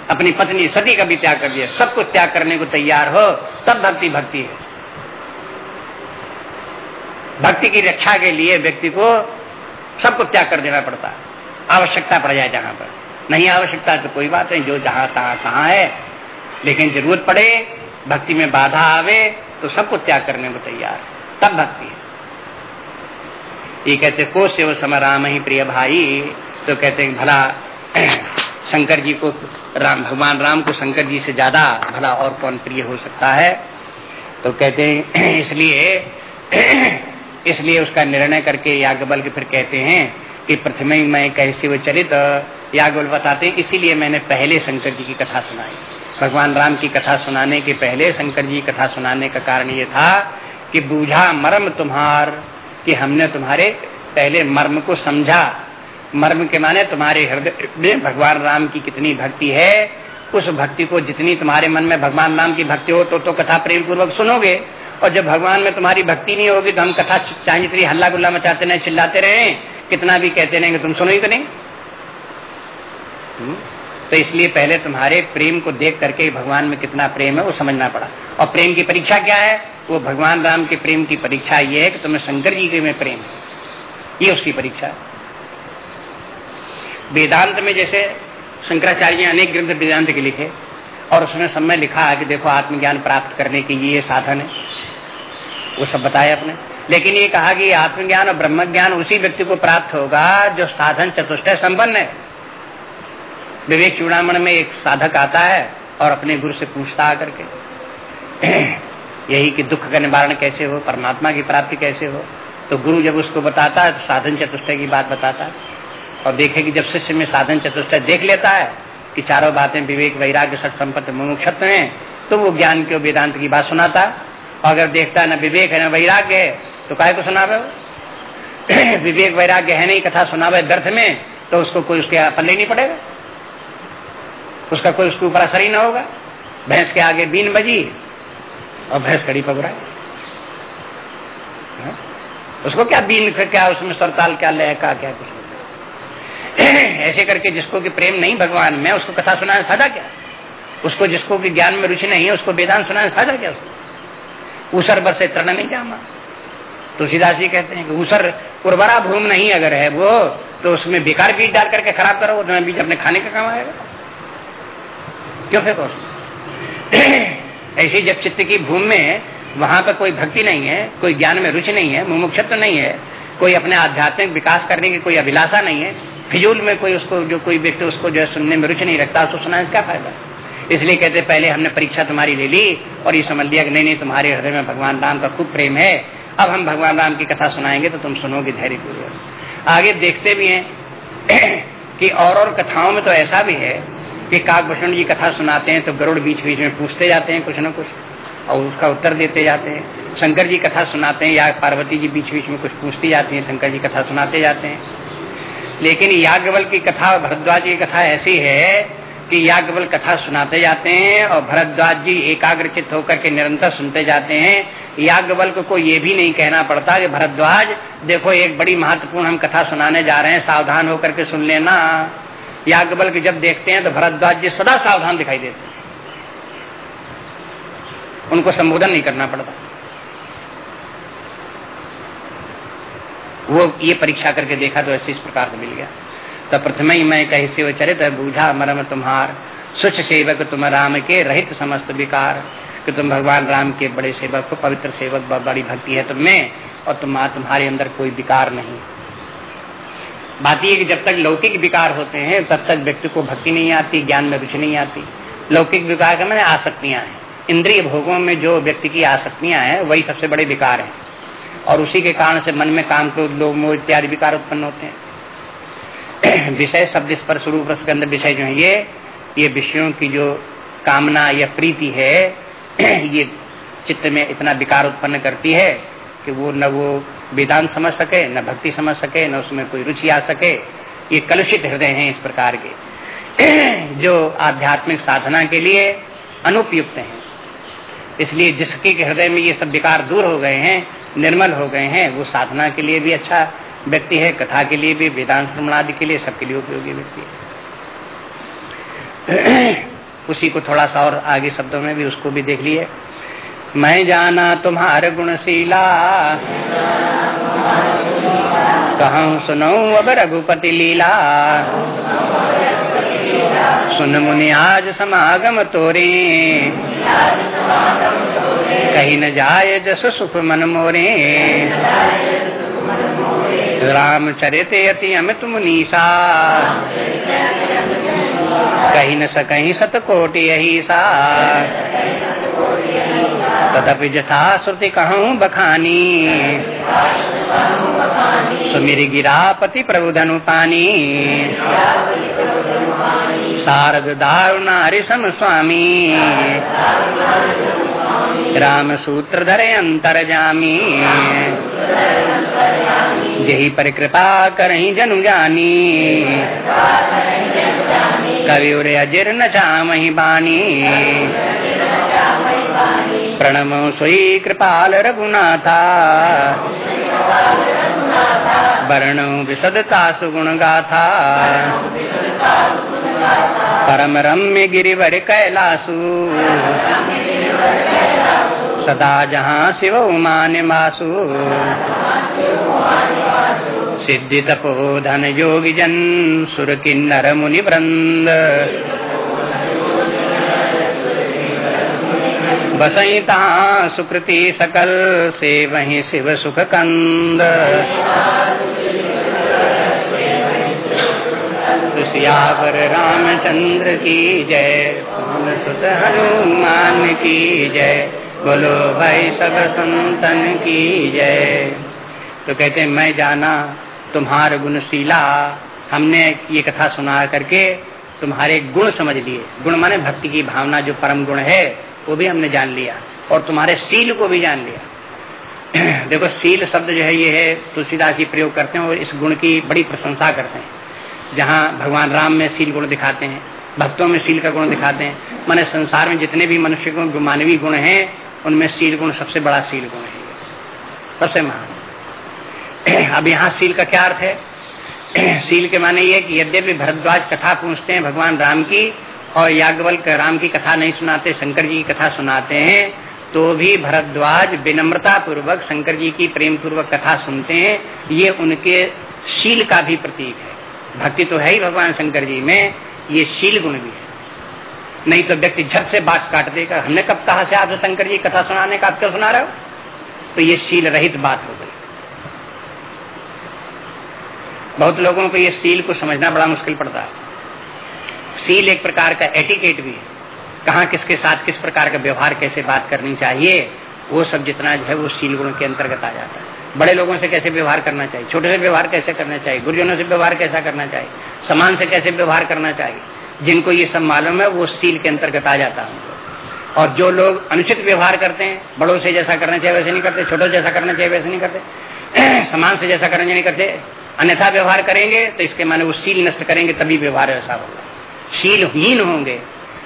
अपनी पत्नी सती का भी त्याग कर दिया, सब कुछ त्याग करने को तैयार हो, तब भक्ति भक्ति है। भक्ति की रक्षा के लिए व्यक्ति को सब कुछ त्याग कर देना पड़ता है, आवश्यकता पड़ जाए जहाँ पर। नहीं आवश्यकता तो कोई बात नहीं, जो जहाँ तहा कहाँ है। लेकिन ज़रूरत पड़े, भक्ति में बाधा आवे तो सब कुछ त्याग करने को तैयार तब भक्ति है। ये कहते, को शिव समराम ही प्रिय भाई? तो कहते हैं भला शंकर जी को, राम, भगवान राम को शंकर जी से ज़्यादा भला और कौन प्रिय हो सकता है? तो कहते हैं इसलिए इसलिए उसका निर्णय करके याज्ञबल के फिर कहते हैं कि प्रथम मैं कैसे वो चरित याज्ञबल बताते हैं इसीलिए मैंने पहले शंकर जी की कथा सुनाई। भगवान राम की कथा सुनाने के पहले शंकर जी कथा सुनाने का कारण ये था कि बूझा मर्म तुम्हार, कि हमने तुम्हारे पहले मर्म को समझा। मर्म के माने तुम्हारे हृदय में भगवान राम की कितनी भक्ति है, उस भक्ति को जितनी तुम्हारे मन में भगवान राम की भक्ति हो तो तो कथा प्रेम पूर्वक सुनोगे। और जब भगवान में तुम्हारी भक्ति नहीं होगी तो हम कथा चाहे हल्ला गुल्ला मचाते रहे चिल्लाते रहे। कितना भी कहते रहेंगे, तुम सुनो ही तो नहीं। हम्म? तो इसलिए पहले तुम्हारे प्रेम को देख करके भगवान में कितना प्रेम है, वो समझना पड़ा। और प्रेम की परीक्षा क्या है? वो भगवान राम के प्रेम की परीक्षा ये है कि तुम्हें शंकर जी के में प्रेम ये उसकी परीक्षा है। वेदांत में जैसे शंकराचार्य अनेक ग्रंथ वेदांत के लिखे, और उसमें में लिखा है कि देखो आत्मज्ञान प्राप्त करने के ये साधन है। वो सब बताया अपने लेकिन ये कहा कि आत्मज्ञान और ब्रह्म ज्ञान उसी व्यक्ति को प्राप्त होगा जो साधन चतुष्ट संपन्न है। विवेक चूड़ामण में एक साधक आता है और अपने गुरु से पूछता आकर के, यही कि दुख का निवारण कैसे हो, परमात्मा की प्राप्ति कैसे हो? तो गुरु जब उसको बताता है तो साधन चतुष्टय की बात बताता है। और देखे कि जब शिष्य में साधन चतुष्टय देख लेता है कि चारों बातें विवेक, वैराग्य सठ संपत्ति मुमुक्षत्व है तो वो ज्ञान के वेदांत की बात सुनाता अगर देखता है न विवेक है न वैराग्य है तो काय को सुना रहे हो विवेक वैराग्य है नहीं, कथा सुनावे व्यर्थ में तो उसको कोई उसके पल्ले नहीं पड़ेगा। उसका कोई उसके ऊपर असर ही ना होगा। भैंस के आगे बीन बजी, और भैंस कड़ी पकड़ा उसको क्या बीन क्या उसमें सरताल क्या ले का क्या कुछ? ऐसे करके जिसको कि प्रेम नहीं भगवान, में उसको कथा सुनाने फ़ायदा क्या? उसको जिसको कि ज्ञान में रुचि नहीं है, उसको वेदांत सुनाने फ़ायदा क्या उसको? ऊसर बर से तरण नहीं जामा। तुलसीदास जी कहते हैं कि ऊसर उर्वरा भूमि नहीं अगर है वो तो उसमें बेकार बीज डाल करके खराब करो, उतना बीज अपने खाने का काम आएगा। क्यों फेंको ऐसी जब चित्त की भूमि में वहाँ पर कोई भक्ति नहीं है, कोई ज्ञान में रुचि नहीं है, मुमुक्षत्व नहीं है, कोई अपने आध्यात्मिक विकास करने की कोई अभिलाषा नहीं है, फिजूल में कोई उसको, जो कोई व्यक्ति उसको जो है सुनने में रुचि नहीं रखता, उसको सुना क्या फ़ायदा? इसलिए कहते पहले हमने परीक्षा तुम्हारी ले ली और ये समझ लिया कि नहीं नहीं, तुम्हारे हृदय में भगवान राम का खूब प्रेम है। अब हम भगवान राम की कथा सुनाएँगे तो तुम सुनोगे धैर्य पूर्वक आगे देखते भी हैं कि और और कथाओं में तो ऐसा भी है कि काकभूषण जी कथा सुनाते हैं तो गरुड़ बीच बीच में पूछते जाते हैं कुछ न कुछ और उसका उत्तर देते जाते हैं। शंकर जी कथा सुनाते हैं या पार्वती जी बीच बीच में कुछ पूछती जाती हैं, शंकर जी कथा सुनाते जाते हैं। लेकिन याज्ञवल की कथा भरद्वाज की कथा ऐसी है कि याज्ञवल कथा सुनाते जाते हैं और भरद्वाज जी एकाग्रचित होकर के निरंतर सुनते जाते हैं। याज्ञवल को ये भी नहीं कहना पड़ता कि भरद्वाज, देखो एक बड़ी महत्वपूर्ण हम कथा सुनाने जा रहे हैं, सावधान होकर के सुन लेना। याज्ञवल के जब देखते हैं तो भरद्वाज जी सदा सावधान दिखाई देते हैं। उनको संबोधन नहीं करना पड़ता। वो ये परीक्षा करके देखा तो ऐसे इस प्रकार से मिल गया। तो प्रथम ही मैं कही से चरित बूझा मरम तुम्हार। सुच सेवक तुम राम के, रहित समस्त विकार। कि तुम भगवान राम के बड़े सेवक को पवित्र सेवक बड़ी भक्ति है तुम में, और तुम तुम्हारे अंदर कोई विकार नहीं। बात यह कि जब तक लौकिक विकार होते हैं, तब तक व्यक्ति को भक्ति नहीं आती, ज्ञान में रुचि नहीं आती। लौकिक विकार का मैंने आसक्तियाँ हैं। इंद्रिय भोगों में जो व्यक्ति की आसक्तियाँ हैं, वही सबसे बड़े विकार हैं। और उसी के कारण से मन में काम क्रोध लोग इत्यादि विकार उत्पन्न होते हैं। विषय शब्द स्पर्श रूप रस के अंदर विषय जो है, ये ये विषयों की जो कामना या प्रीति है, ये चित्त में इतना विकार उत्पन्न करती है कि वो न वो वेदांत समझ सके, न भक्ति समझ सके, न उसमें कोई रुचि आ सके, ये कलुषित हृदय हैं इस प्रकार के। जो आध्यात्मिक साधना के लिए अनुपयुक्त हैं। इसलिए जिसके हृदय में ये सब विकार दूर हो गए हैं, निर्मल हो गए हैं, वो साधना के लिए भी अच्छा व्यक्ति है, कथा के लिए भी, वेदांत श्रमण आदि के लिए, सबके लिए उपयोगी व्यक्ति है। उसी को थोड़ा सा और आगे शब्दों में भी उसको भी देख लिए। मैं जाना तुम्हारे गुणशीला। कहूँ सुनो अब रघुपति लीला। सुन मुनि आज समागम तोरे। कहीं न जाए जस सुख मन मोरे। राम चरित अति अमित मुनीसा। कहीं न सकहीं सत कोटि यही सा तथपि जथा श्रुति कहूँ बखानी। सुमिर गिरापति प्रभु धनु पानी। शारद दारुणारि सम स्वामी। राम सूत्र धरे अंतर जामी यही पर कृपा करही जनु जानी। कवि उरे अजिर न चामही बानी। प्रणम सोई कृपाल रघुनाथा। वर्ण विशदता सुगुण गाथा। परम रम्य गिरिवर कैलासु। सदा जहाँ शिव उमान मासु सिद्धि तपोधन योगी जन सुर किन्नर मुनि वृंद। बसई तहाँ सुकृति सकल से वही शिव सुख कंद। सियावर रामचंद्र की जय सुत हनुमान की जय। बोलो, भाई, सब संतन की जय। तो कहते हैं, मैं जाना तुम्हार गुणशीला। हमने ये कथा सुना करके तुम्हारे गुण समझ लिए। गुण माने भक्ति की भावना, जो परम गुण है, वो भी हमने जान लिया और तुम्हारे सील को भी जान लिया। देखो सील शब्द जो है, ये है, तुलसीदास जी प्रयोग करते हैं और इस गुण की बड़ी प्रशंसा करते हैं। जहाँ भगवान राम में सील गुण दिखाते हैं, भक्तों में सील का गुण दिखाते हैं, मैंने संसार में जितने भी मनुष्य गुण, मानवीय गुण हैं उनमें सील गुण सबसे बड़ा सील गुण है। सबसे महान। अब यहाँ सील का क्या अर्थ है? सील के माने ये कि यद्यपि भरद्वाज कथा पूछते हैं भगवान राम की और याज्ञवल्क राम की कथा नहीं सुनाते, शंकर जी की कथा सुनाते हैं तो भी भरद्वाज विनम्रता पूर्वक शंकर जी की प्रेम पूर्वक कथा सुनते हैं, ये उनके शील का भी प्रतीक है। भक्ति तो है ही भगवान शंकर जी में, ये शील गुण भी है। नहीं तो व्यक्ति झट से बात काट देगा। हमने कब कहा से आपसे शंकर जी कथा सुनाने का आप सुना रहे हो? तो ये शील रहित बात हो गई। बहुत लोगों को ये सील को समझना बड़ा मुश्किल पड़ता है। सील एक प्रकार का एटिकेट भी है। कहा किसके साथ किस प्रकार का व्यवहार कैसे बात करनी चाहिए, वो सब जितना जो है वो सील गुण के अंतर्गत आ जाता है। बड़े लोगों से कैसे व्यवहार करना चाहिए? छोटे से व्यवहार कैसे करना चाहिए? गुरुजनों से व्यवहार कैसा करना चाहिए? समान से कैसे व्यवहार करना चाहिए? जिनको ये सब मालूम है, वो सील के अंतर्गत आ जाता है और जो लोग अनुचित व्यवहार करते हैं, बड़ों से जैसा करना चाहिए वैसे नहीं करते, छोटों जैसा करना चाहिए वैसे नहीं करते, समान से जैसा करना नहीं करते, अन्यथा व्यवहार करेंगे तो इसके माने वो सील नष्ट करेंगे, तभी व्यवहार ऐसा होगा। शीलहीन होंगे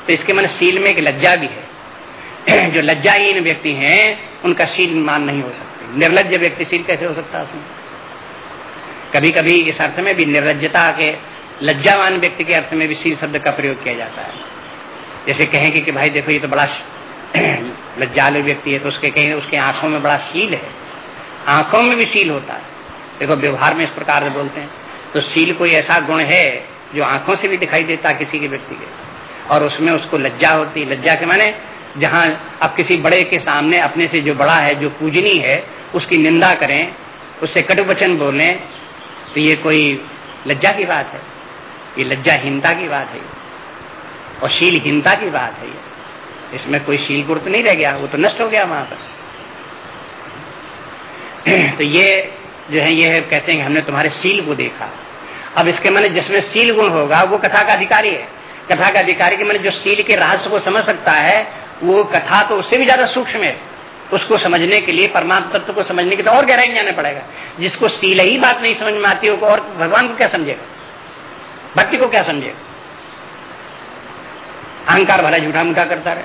तो इसके माने सील में एक लज्जा भी है। जो लज्जाहीन व्यक्ति हैं, उनका शील मान नहीं हो सकता। निर्लज व्यक्तिशील कैसे हो सकता है कभी कभी इस अर्थ में भी निर्लजता के लज्जावान व्यक्ति के अर्थ में भी शील शब्द का प्रयोग किया जाता है। जैसे कहेंगे कि भाई देखो, ये तो बड़ा लज्जालु व्यक्ति है तो उसके कहेंगे, उसके आँखों में बड़ा शील है। आँखों में भी शील होता है। देखो, व्यवहार में इस प्रकार से बोलते हैं। तो शील कोई ऐसा गुण है जो आँखों से भी दिखाई देता है किसी के व्यक्ति के? और उसमें उसको लज्जा होती है। लज्जा के माने, जहाँ अब किसी बड़े के सामने अपने से जो बड़ा है, जो पूजनी है, उसकी निंदा करें, उससे कटुवचन बोलें तो ये कोई लज्जा की बात है। ये लज्जाहीनता की बात है। और शीलहीनता की बात है इसमें कोई शील गुण तो नहीं रह गया, वो तो नष्ट हो गया वहाँ पर। तो ये जो है, ये कहते हैं कि हमने तुम्हारे सील को देखा। अब इसके मैंने जिसमें सील गुण होगा, वो कथा का अधिकारी है। कथा का अधिकारी के मैंने जो सील के रहस्य को समझ सकता है, वो कथा तो उससे भी ज़्यादा सूक्ष्म है। उसको समझने के लिए, परमात्म तत्व को समझने के लिए तो और गहराई जाना पड़ेगा। जिसको सील ही बात नहीं समझ में आती हो और भगवान को क्या समझेगा? भक्ति को क्या समझेगा अहंकार भला झूठा मूठा करता रहे।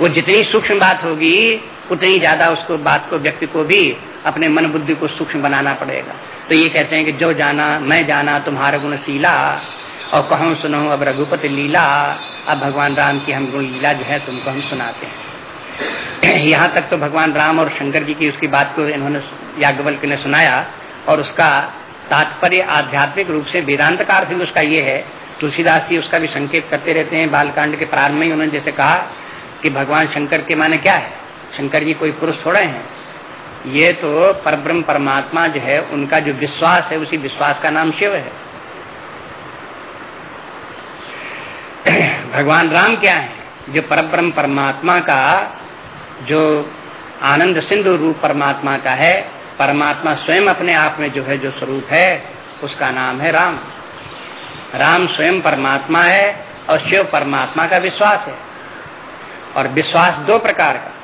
वो जितनी सूक्ष्म बात होगी, उतनी ज़्यादा उसको बात को, व्यक्ति को भी अपने मन बुद्धि को सूक्ष्म बनाना पड़ेगा। तो ये कहते हैं कि जो जाना, मैं जाना तुम्हारे गुण शीला और कहो सुनो अब रघुपति लीला, अब भगवान राम की हम गुण लीला जो है तुमको हम सुनाते हैं। यहाँ तक तो भगवान राम और शंकर जी की उसकी बात को इन्होंने याज्ञवल्क ने सुनाया, और उसका तात्पर्य आध्यात्मिक रूप से वेदांत का अर्थ उसका ये है, तुलसीदास जी उसका भी संकेत करते रहते हैं, बालकांड के प्रारंभ में उन्होंने जैसे कहा कि भगवान शंकर के माने क्या है? शंकर जी कोई पुरुष थोड़े हैं। ये तो परब्रह्म परमात्मा जो है, उनका जो विश्वास है, उसी विश्वास का नाम शिव है। भगवान राम क्या है? जो परब्रह्म परमात्मा का, जो आनंद सिंधु रूप परमात्मा का है परमात्मा स्वयं अपने आप में जो है, जो स्वरूप है, उसका नाम है राम। राम स्वयं परमात्मा है और शिव परमात्मा का विश्वास है। और विश्वास दो प्रकार का।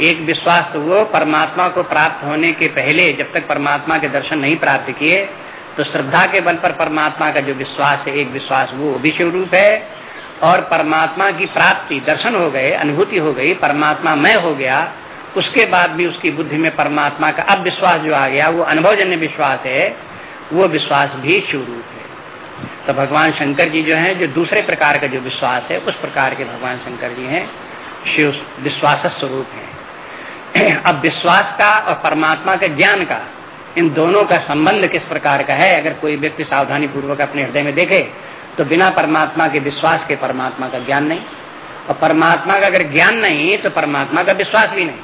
एक विश्वास तो वो परमात्मा को प्राप्त होने के पहले, जब तक परमात्मा के दर्शन नहीं प्राप्त किए तो श्रद्धा के बल पर परमात्मा का जो विश्वास है, एक विश्वास वो विश्व रूप है। और परमात्मा की प्राप्ति, दर्शन हो गए, अनुभूति हो गई, परमात्मा मैं हो गया उसके बाद भी उसकी बुद्धि में परमात्मा का अब विश्वास जो आ गया, वो अनुभवजन्य विश्वास है, वो विश्वास भी शिव रूप है। तो भगवान शंकर जी जो है, जो दूसरे प्रकार का जो विश्वास है, उस प्रकार के भगवान शंकर जी हैं, शिव विश्वास स्वरूप है। अब विश्वास का और परमात्मा के ज्ञान का, इन दोनों का संबंध किस प्रकार का है, अगर कोई व्यक्ति सावधानी पूर्वक अपने हृदय में देखे तो बिना परमात्मा के विश्वास के परमात्मा का ज्ञान नहीं। और परमात्मा का अगर ज्ञान नहीं तो परमात्मा का विश्वास भी नहीं।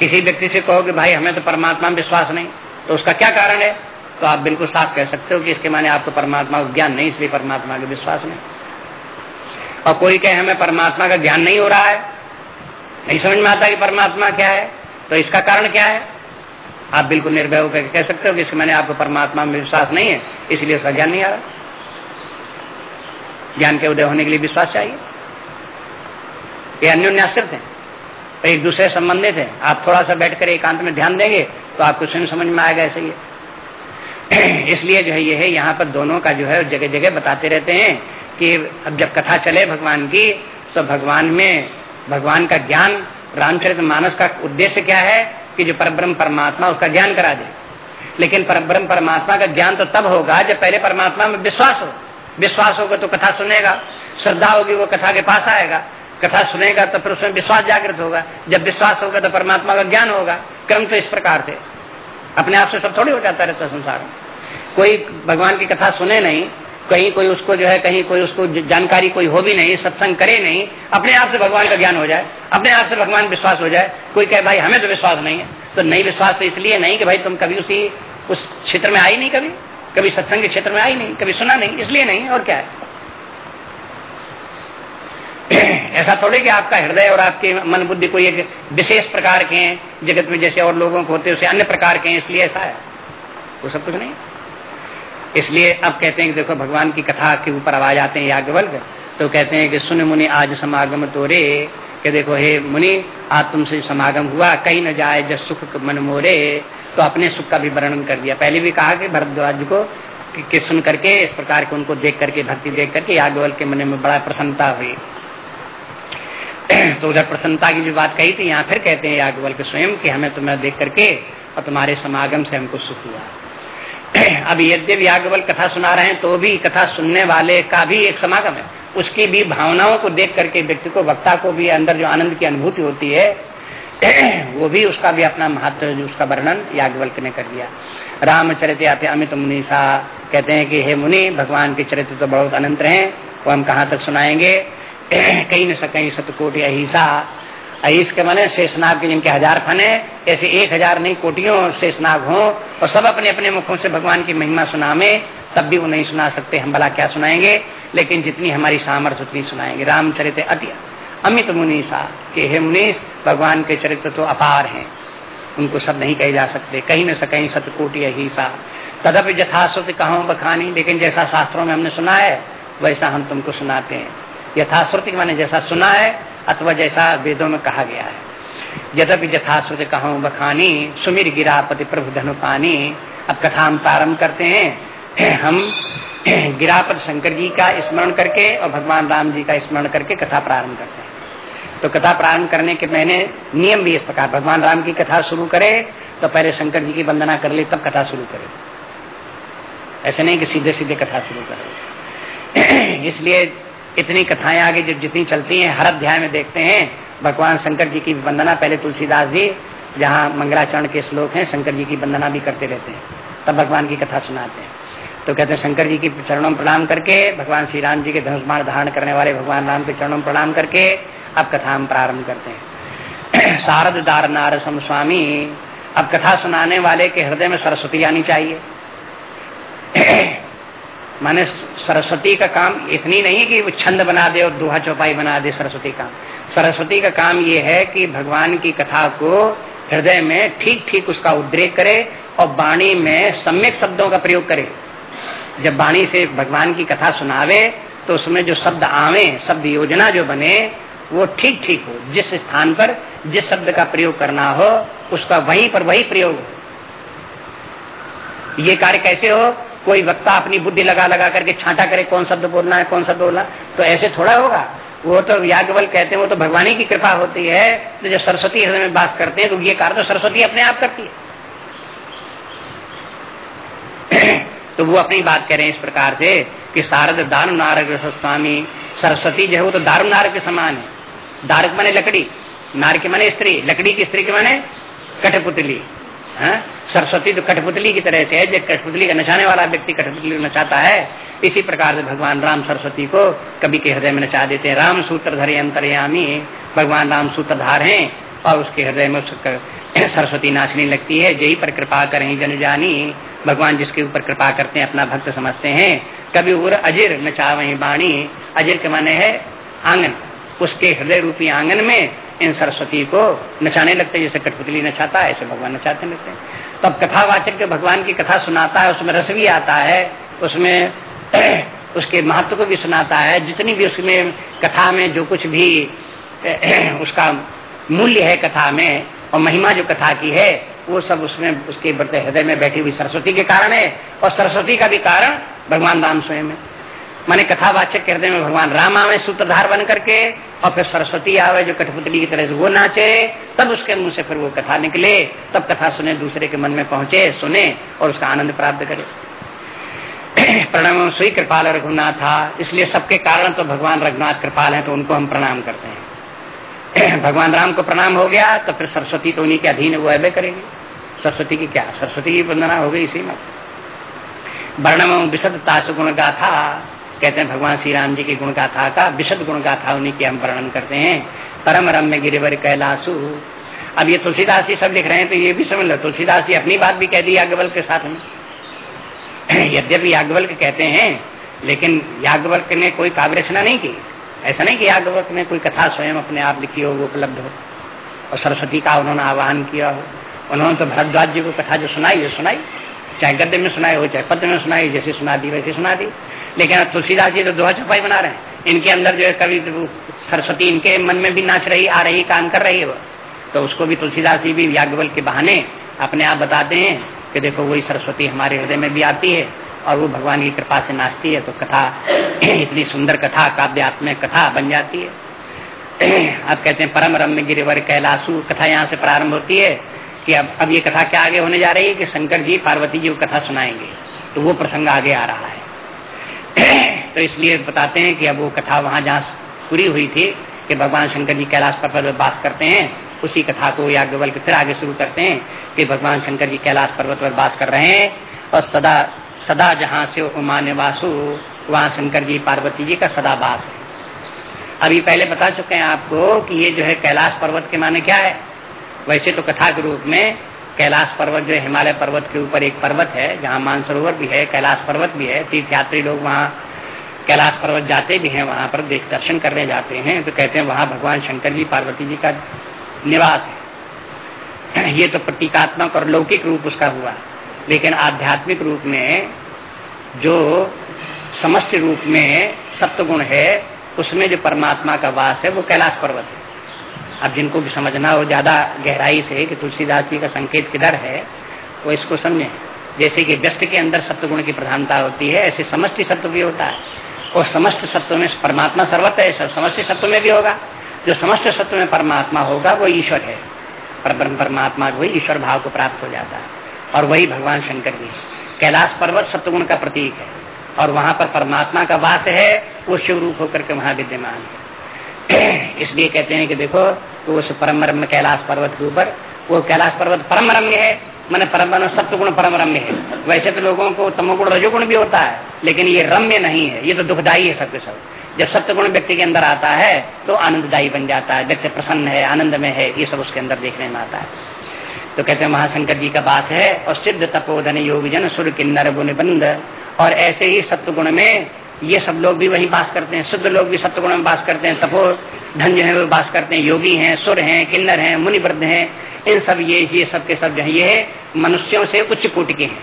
किसी व्यक्ति से कहो कि भाई, हमें तो परमात्मा में विश्वास नहीं तो उसका क्या कारण है? तो आप बिल्कुल साफ़ कह सकते हो कि इसके माने आपको परमात्मा का ज्ञान नहीं, इसलिए परमात्मा का विश्वास नहीं। और कोई कहे, हमें परमात्मा का ज्ञान नहीं हो रहा है, नहीं समझ में आता कि परमात्मा क्या है तो इसका कारण क्या है? आप बिल्कुल निर्भय होकर कह सकते हो कि इसके मैंने आपको परमात्मा में विश्वास नहीं है, इसलिए उसका ज्ञान नहीं आ रहा। ज्ञान के उदय होने के लिए विश्वास चाहिए। ये अन्योन्याश्रित है। तो एक दूसरे संबंधित है। आप थोड़ा सा बैठकर एकांत में ध्यान देंगे तो आपको स्वयं समझ में आएगा ऐसे ही। इसलिए जो है ये है, यहाँ पर दोनों का जो है जगह जगह बताते रहते हैं कि अब जब कथा चले भगवान की तो भगवान में, भगवान का ज्ञान, रामचरित मानस का उद्देश्य क्या है कि जो परब्रह्म परमात्मा उसका ज्ञान करा दे। लेकिन परब्रह्म परमात्मा का ज्ञान तो तब होगा जब पहले परमात्मा में विश्वास हो। विश्वास होगा तो कथा सुनेगा, श्रद्धा होगी वो कथा के पास आएगा। कथा सुनेगा तो फिर उसमें विश्वास जागृत होगा। जब विश्वास होगा तो परमात्मा का ज्ञान होगा। क्रम तो इस प्रकार से। अपने आप से सब थोड़ी हो जाता रहता संसार में। कोई भगवान की कथा सुने नहीं, कहीं कोई उसको जो है, कहीं कोई उसको जानकारी कोई हो भी नहीं, सत्संग करे नहीं, अपने आप से भगवान का ज्ञान हो जाए, अपने आप से भगवान विश्वास हो जाए, कोई कहे, भाई, हमें तो विश्वास नहीं है। तो नहीं विश्वास तो इसलिए नहीं कि भाई तुम कभी उसी, उस क्षेत्र में आई नहीं कभी? कभी सत्संग के क्षेत्र में आई नहीं, कभी सुना नहीं, इसलिए नहीं, और क्या है? ऐसा थोड़े कि आपका हृदय और आपके मन बुद्धि कोई एक विशेष प्रकार के हैं जगत में जैसे और लोगों को होते हैं उसे अन्य प्रकार के हैं इसलिए ऐसा है। वो सब कुछ नहीं। इसलिए अब कहते हैं कि देखो भगवान की कथा के ऊपर आवाज़ आते हैं याज्ञवल्क। तो कहते हैं कि सुन मुनि आज समागम तोरे। कि देखो हे मुनि आज तुमसे समागम हुआ कहीं न जाए जब सुख मन मोरे। तो अपने सुख का भी वर्णन कर दिया। पहले भी कहा कि भरद्वाज को कि, कि सुन करके इस प्रकार के उनको देख करके भक्ति देख करके याज्ञवल के मन में बड़ा प्रसन्नता हुई। तो उधर प्रसन्नता की जो बात कही थी, यहाँ फिर कहते हैं याज्ञवल के स्वयं कि हमें तुम्हें देख करके और तुम्हारे समागम से हमको सुख हुआ। अब यद्यप याज्ञवल कथा सुना रहे हैं तो भी कथा सुनने वाले का भी एक समागम है। उसकी भी भावनाओं को देख करके, व्यक्ति को, वक्ता को भी अंदर जो आनंद की अनुभूति होती है, वो भी उसका भी अपना महत्व, जो उसका वर्णन याज्ञवल्क ने कर दिया। रामचरित आते अमित मुनि सा कहते हैं कि, हे मुनि, भगवान के चरित्र तो बहुत अनंत हैं वो हम कहाँ तक सुनाएँगे? कहीं न सकहीं सतकोट अहिसा अहिस के माने शेषनाग के जिनके हज़ार फने ऐसे एक हज़ार नहीं, कोटियों शेषनाग हो, और सब अपने अपने मुखों से भगवान की महिमा सुनामे, तब भी वो नहीं सुना सकते, हम भला क्या सुनाएँगे? लेकिन जितनी हमारी सामर्थ्य, उतनी सुनाएँगे। रामचरित अति अमित मुनीसा के हे मुनीष भगवान के चरित्र तो अपार हैं। उनको सब नहीं कहे जा सकते, कहीं न सकहीं सतकोटि अहिसा तदप यथाश्रुत कहो बखानी, लेकिन जैसा शास्त्रों में हमने सुना है, वैसा हम तुमको सुनाते हैं। यथाश्रुति माने जैसा सुना है, अथवा जैसा वेदों में कहा गया है। यद्यपि यथाश्रुत कहो, बखानी, सुमिर गिरापति, प्रभु धनुपानी, अब कथा हम प्रारंभ करते हैं। हम गिरापत शंकर जी का स्मरण करके और भगवान राम जी का स्मरण करके कथा प्रारंभ करते हैं। तो कथा प्रारंभ करने के मैंने नियम भी इस प्रकार, भगवान राम की कथा शुरू करे तो पहले शंकर जी की वंदना कर ले, तब कथा शुरू करे। ऐसे नहीं कि सीधे सीधे कथा शुरू करे। इसलिए इतनी कथाएँ आगे जब जितनी चलती हैं, हर अध्याय में देखते हैं। भगवान शंकर जी की वंदना, पहले तुलसीदास जी, जहाँ मंगलाचरण के श्लोक हैं, शंकर जी की वंदना भी करते रहते हैं। तब भगवान की कथा सुनाते हैं। तो कहते हैं, शंकर जी की चरणों में प्रणाम करके, भगवान श्री राम जी के धनुष धनुष्मान धारण करने वाले भगवान राम के चरणों में प्रणाम करके, अब कथा हम प्रारंभ करते हैं। शारद दार नार स्वामी, अब कथा सुनाने वाले के हृदय में सरस्वती आनी चाहिए। माने सरस्वती का काम इतनी नहीं कि वो छंद बना दे और दोहा चौपाई बना दे सरस्वती का। सरस्वती का काम ये है कि भगवान की कथा को हृदय में ठीक ठीक उसका उद्रेक करे और वाणी में सम्यक शब्दों का प्रयोग करे। जब वाणी से भगवान की कथा सुनावे तो उसमें जो शब्द आवे, शब्द योजना जो बने, वो ठीक ठीक हो। जिस स्थान पर जिस शब्द का प्रयोग करना हो, उसका वहीं पर वही प्रयोग हो। ये कार्य कैसे हो? कोई वक्ता अपनी बुद्धि लगा लगा करके छांटा करे कौन शब्द बोलना है, कौन शब्द बोलना तो ऐसे थोड़ा होगा। वो तो याज्ञवल कहते हैं, वो तो भगवान की कृपा होती है। तो जब सरस्वती हृदय में बात करते हैं तो ये कार्य तो सरस्वती अपने आप करती है। तो वो अपनी बात हैं इस प्रकार से कि शारद दारू नारक स्वामी सरस्वती जो है वो तो दारू नारक के समान है। दारक माने लकड़ी, नारक माने स्त्री, लकड़ी की स्त्री के माने कठपुतली। हाँ? सरस्वती तो कठपुतली की तरह है, जब कठपुतली का नचाने वाला व्यक्ति कठपुतली को नचाता है, इसी प्रकार से भगवान राम सरस्वती को कभी के हृदय में नचा देते हैं। राम सूत्र धरे अंतरयामी, भगवान राम सूत्रधार हैं, और उसके हृदय में सरस्वती नाचने लगती है। जही पर कृपा करें जन जानी, भगवान जिसके ऊपर कृपा करते हैं, अपना भक्त समझते हैं। कभी अजिर नचा वही बाणी, अजिर के माने है आँगन। उसके हृदय रूपी आँगन में इन सरस्वती को नचाने लगते जैसे कठपुतली नचाता है, ऐसे भगवान नचाते लगते हैं। तब कथावाचक जो भगवान की कथा सुनाता है, उसमें रस भी आता है, उसमें उसके महत्व को भी सुनाता है। जितनी भी उसमें कथा में जो कुछ भी उसका मूल्य है कथा में, और महिमा जो कथा की है, वो सब उसमें उसके हृदय में बैठी हुई सरस्वती के कारण है, और सरस्वती का भी कारण भगवान राम स्वयं है। माने कथावाचक के हृदय में भगवान राम आवे, सूत्रधार बन करके, और फिर सरस्वती आवे, जो कठपुतली की तरह से वो नाचे, तब उसके मुँह से फिर वो कथा निकले, तब कथा सुने, दूसरे के मन में पहुँचे, सुने, और उसका आनंद प्राप्त करे। प्रणम सुई कृपाल रघुनाथ था इसलिए सबके कारण तो भगवान रघुनाथ कृपाल है तो उनको हम प्रणाम करते हैं। भगवान राम को प्रणाम हो गया तो फिर सरस्वती तो उन्हीं के अधीन वो अबे करेगी। सरस्वती की क्या? सरस्वती की वंदना हो गई इसी में। वर्णम विशद ताश गुण गाथा। कहते हैं, भगवान श्री राम जी की गुण गाथा का विशद गुण गाथा उन्हीं की हम वर्णन करते हैं। परम रम्य गिरिवर कैलासु। अब ये तुलसीदास जी सब लिख रहे हैं तो ये भी समझ लो, तुलसीदास जी अपनी बात भी कह दी याज्ञवल के साथ में। यद्यपि याज्ञवल कहते हैं, लेकिन याज्ञवल ने कोई काव्य रचना नहीं की। ऐसा नहीं कि याज्ञवल्क ने कोई कथा स्वयं अपने आप लिखी हो उपलब्ध हो, और सरस्वती का उन्होंने आह्वान किया हो। उन्होंने तो भरद्वाज जी को कथा जो सुनाई है सुनाई, चाहे गद्य में सुनाई हो, चाहे पद्य में सुनाई, जैसे सुना दी, वैसे सुना दी। लेकिन अब तुलसीदास जी तो दोहा चौपाई बना रहे हैं। इनके अंदर जो है कभी सरस्वती, इनके मन में भी नाच रही, आ रही काम कर रही है वो। तो उसको भी तुलसीदास जी भी याज्ञवल के बहाने अपने आप बताते हैं कि देखो वही सरस्वती हमारे हृदय में भी आती है और वो भगवान की कृपा से नाचती है। तो कथा, इतनी सुंदर कथा, काव्यात्मक कथा बन जाती है। अब कहते हैं, परम रम्य गिरिवर कैलासु, कथा यहाँ से प्रारंभ होती है कि अब अब ये कथा क्या आगे होने जा रही है कि शंकर जी, पार्वती जी को कथा सुनाएँगे। तो वो प्रसंग आगे आ रहा है। तो इसलिए बताते हैं कि अब वो कथा वहाँ जहाँ पूरी हुई थी कि भगवान शंकर जी कैलाश पर्वत पर वास करते हैं, उसी कथा को याज्ञवल फिर आगे शुरू करते हैं कि भगवान शंकर जी कैलाश पर्वत पर वास कर रहे हैं और सदा सदा जहाँ से उमा निवासु वहाँ शंकर जी पार्वती जी का सदाबास है। अभी पहले बता चुके हैं आपको कि ये जो है कैलाश पर्वत के माने क्या है? वैसे तो कथा के रूप में कैलाश पर्वत जो हिमालय पर्वत के ऊपर एक पर्वत है, जहाँ मानसरोवर भी है, कैलाश पर्वत भी है, तीर्थयात्री लोग वहाँ कैलाश पर्वत जाते भी हैं, वहाँ पर देख दर्शन करने जाते हैं तो कहते हैं वहाँ भगवान शंकर जी, पार्वती जी का निवास है। ये तो प्रतीकात्मक और लौकिक रूप उसका हुआ, लेकिन आध्यात्मिक रूप में जो समस्त रूप में सप्तगुण है, उसमें जो परमात्मा का वास है, वो कैलाश पर्वत है। अब जिनको भी समझना हो, ज़्यादा गहराई से कि तुलसीदास जी का संकेत किधर है, वो इसको समझे। जैसे कि व्यस्त के अंदर सप्तगुण की प्रधानता होती है, ऐसे समष्टि सत्व भी होता है। और समस्त सत्व में परमात्मा सर्वत्र है समस्त सत्व में भी होगा। जो समस्त सत्व में परमात्मा होगा, वो ईश्वर है। पर ब्रह्म परमात्मा वही ईश्वर भाव को प्राप्त हो जाता है। और वही भगवान शंकर भी कैलाश पर्वत सत्वगुण का प्रतीक है। और वहाँ पर परमात्मा का वास है, वो शिव रूप होकर के वहाँ विद्यमान है। इसलिए कहते हैं कि देखो तो उस परम रम्य कैलाश पर्वत के ऊपर, वो कैलाश पर्वत परम रम्य है, मैंने परम सप्तगुण परम रम्य है। वैसे तो लोगों को तमोगुण रजोगुण भी होता है, लेकिन ये रम्य नहीं है, ये तो दुखदायी है सबके सब। जब सप्तगुण व्यक्ति के अंदर आता है तो आनंददायी बन जाता है, व्यक्ति प्रसन्न है आनंद में है, ये सब उसके अंदर देखने में आता है। तो कहते हैं, महाशंकर जी का बास है, और सिद्ध तपोधन योग जन सुर किन्नर बुनिबंध और ऐसे ही सत्य गुण में ये सब लोग भी वही बास करते हैं, शुद्ध लोग भी सत्वगुण में बास करते हैं, तपो, धन जो है वो बास करते हैं, योगी हैं, सुर हैं, किन्नर हैं मुनिवृद्ध हैं, इन सब ये ये सब के सब जो है, ये मनुष्यों से उच्च कोटि के हैं।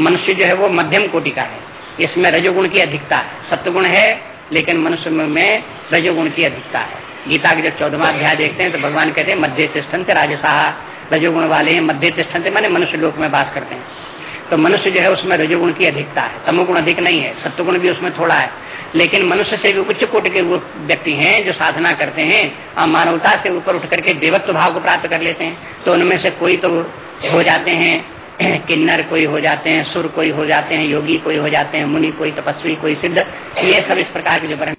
मनुष्य जो है वो मध्यम कोटि का है। इसमें रजोगुण की अधिकता है। सत्वगुण है, लेकिन मनुष्य में रजोगुण की अधिकता है। गीता के जब चौदहवा अध्याय देखते हैं तो भगवान कहते हैं मध्य तिष्ठन राजसाह रजोगुण वाले हैं मध्य तिष्ठन माने मनुष्य लोक में बास करते हैं। तो मनुष्य जो है उसमें रजोगुण की अधिकता है। तमोगुण अधिक नहीं है, सत्वगुण भी उसमें थोड़ा है। लेकिन मनुष्य से भी उच्च कोटि के वो व्यक्ति हैं जो साधना करते हैं और मानवता से ऊपर उठ करके देवत्व भाव को प्राप्त कर लेते हैं। तो उनमें से कोई तो हो जाते हैं, किन्नर कोई हो जाते हैं, सुर कोई हो जाते हैं, योगी कोई हो जाते हैं, मुनि कोई, तपस्वी कोई, सिद्ध। ये सब इस प्रकार के जो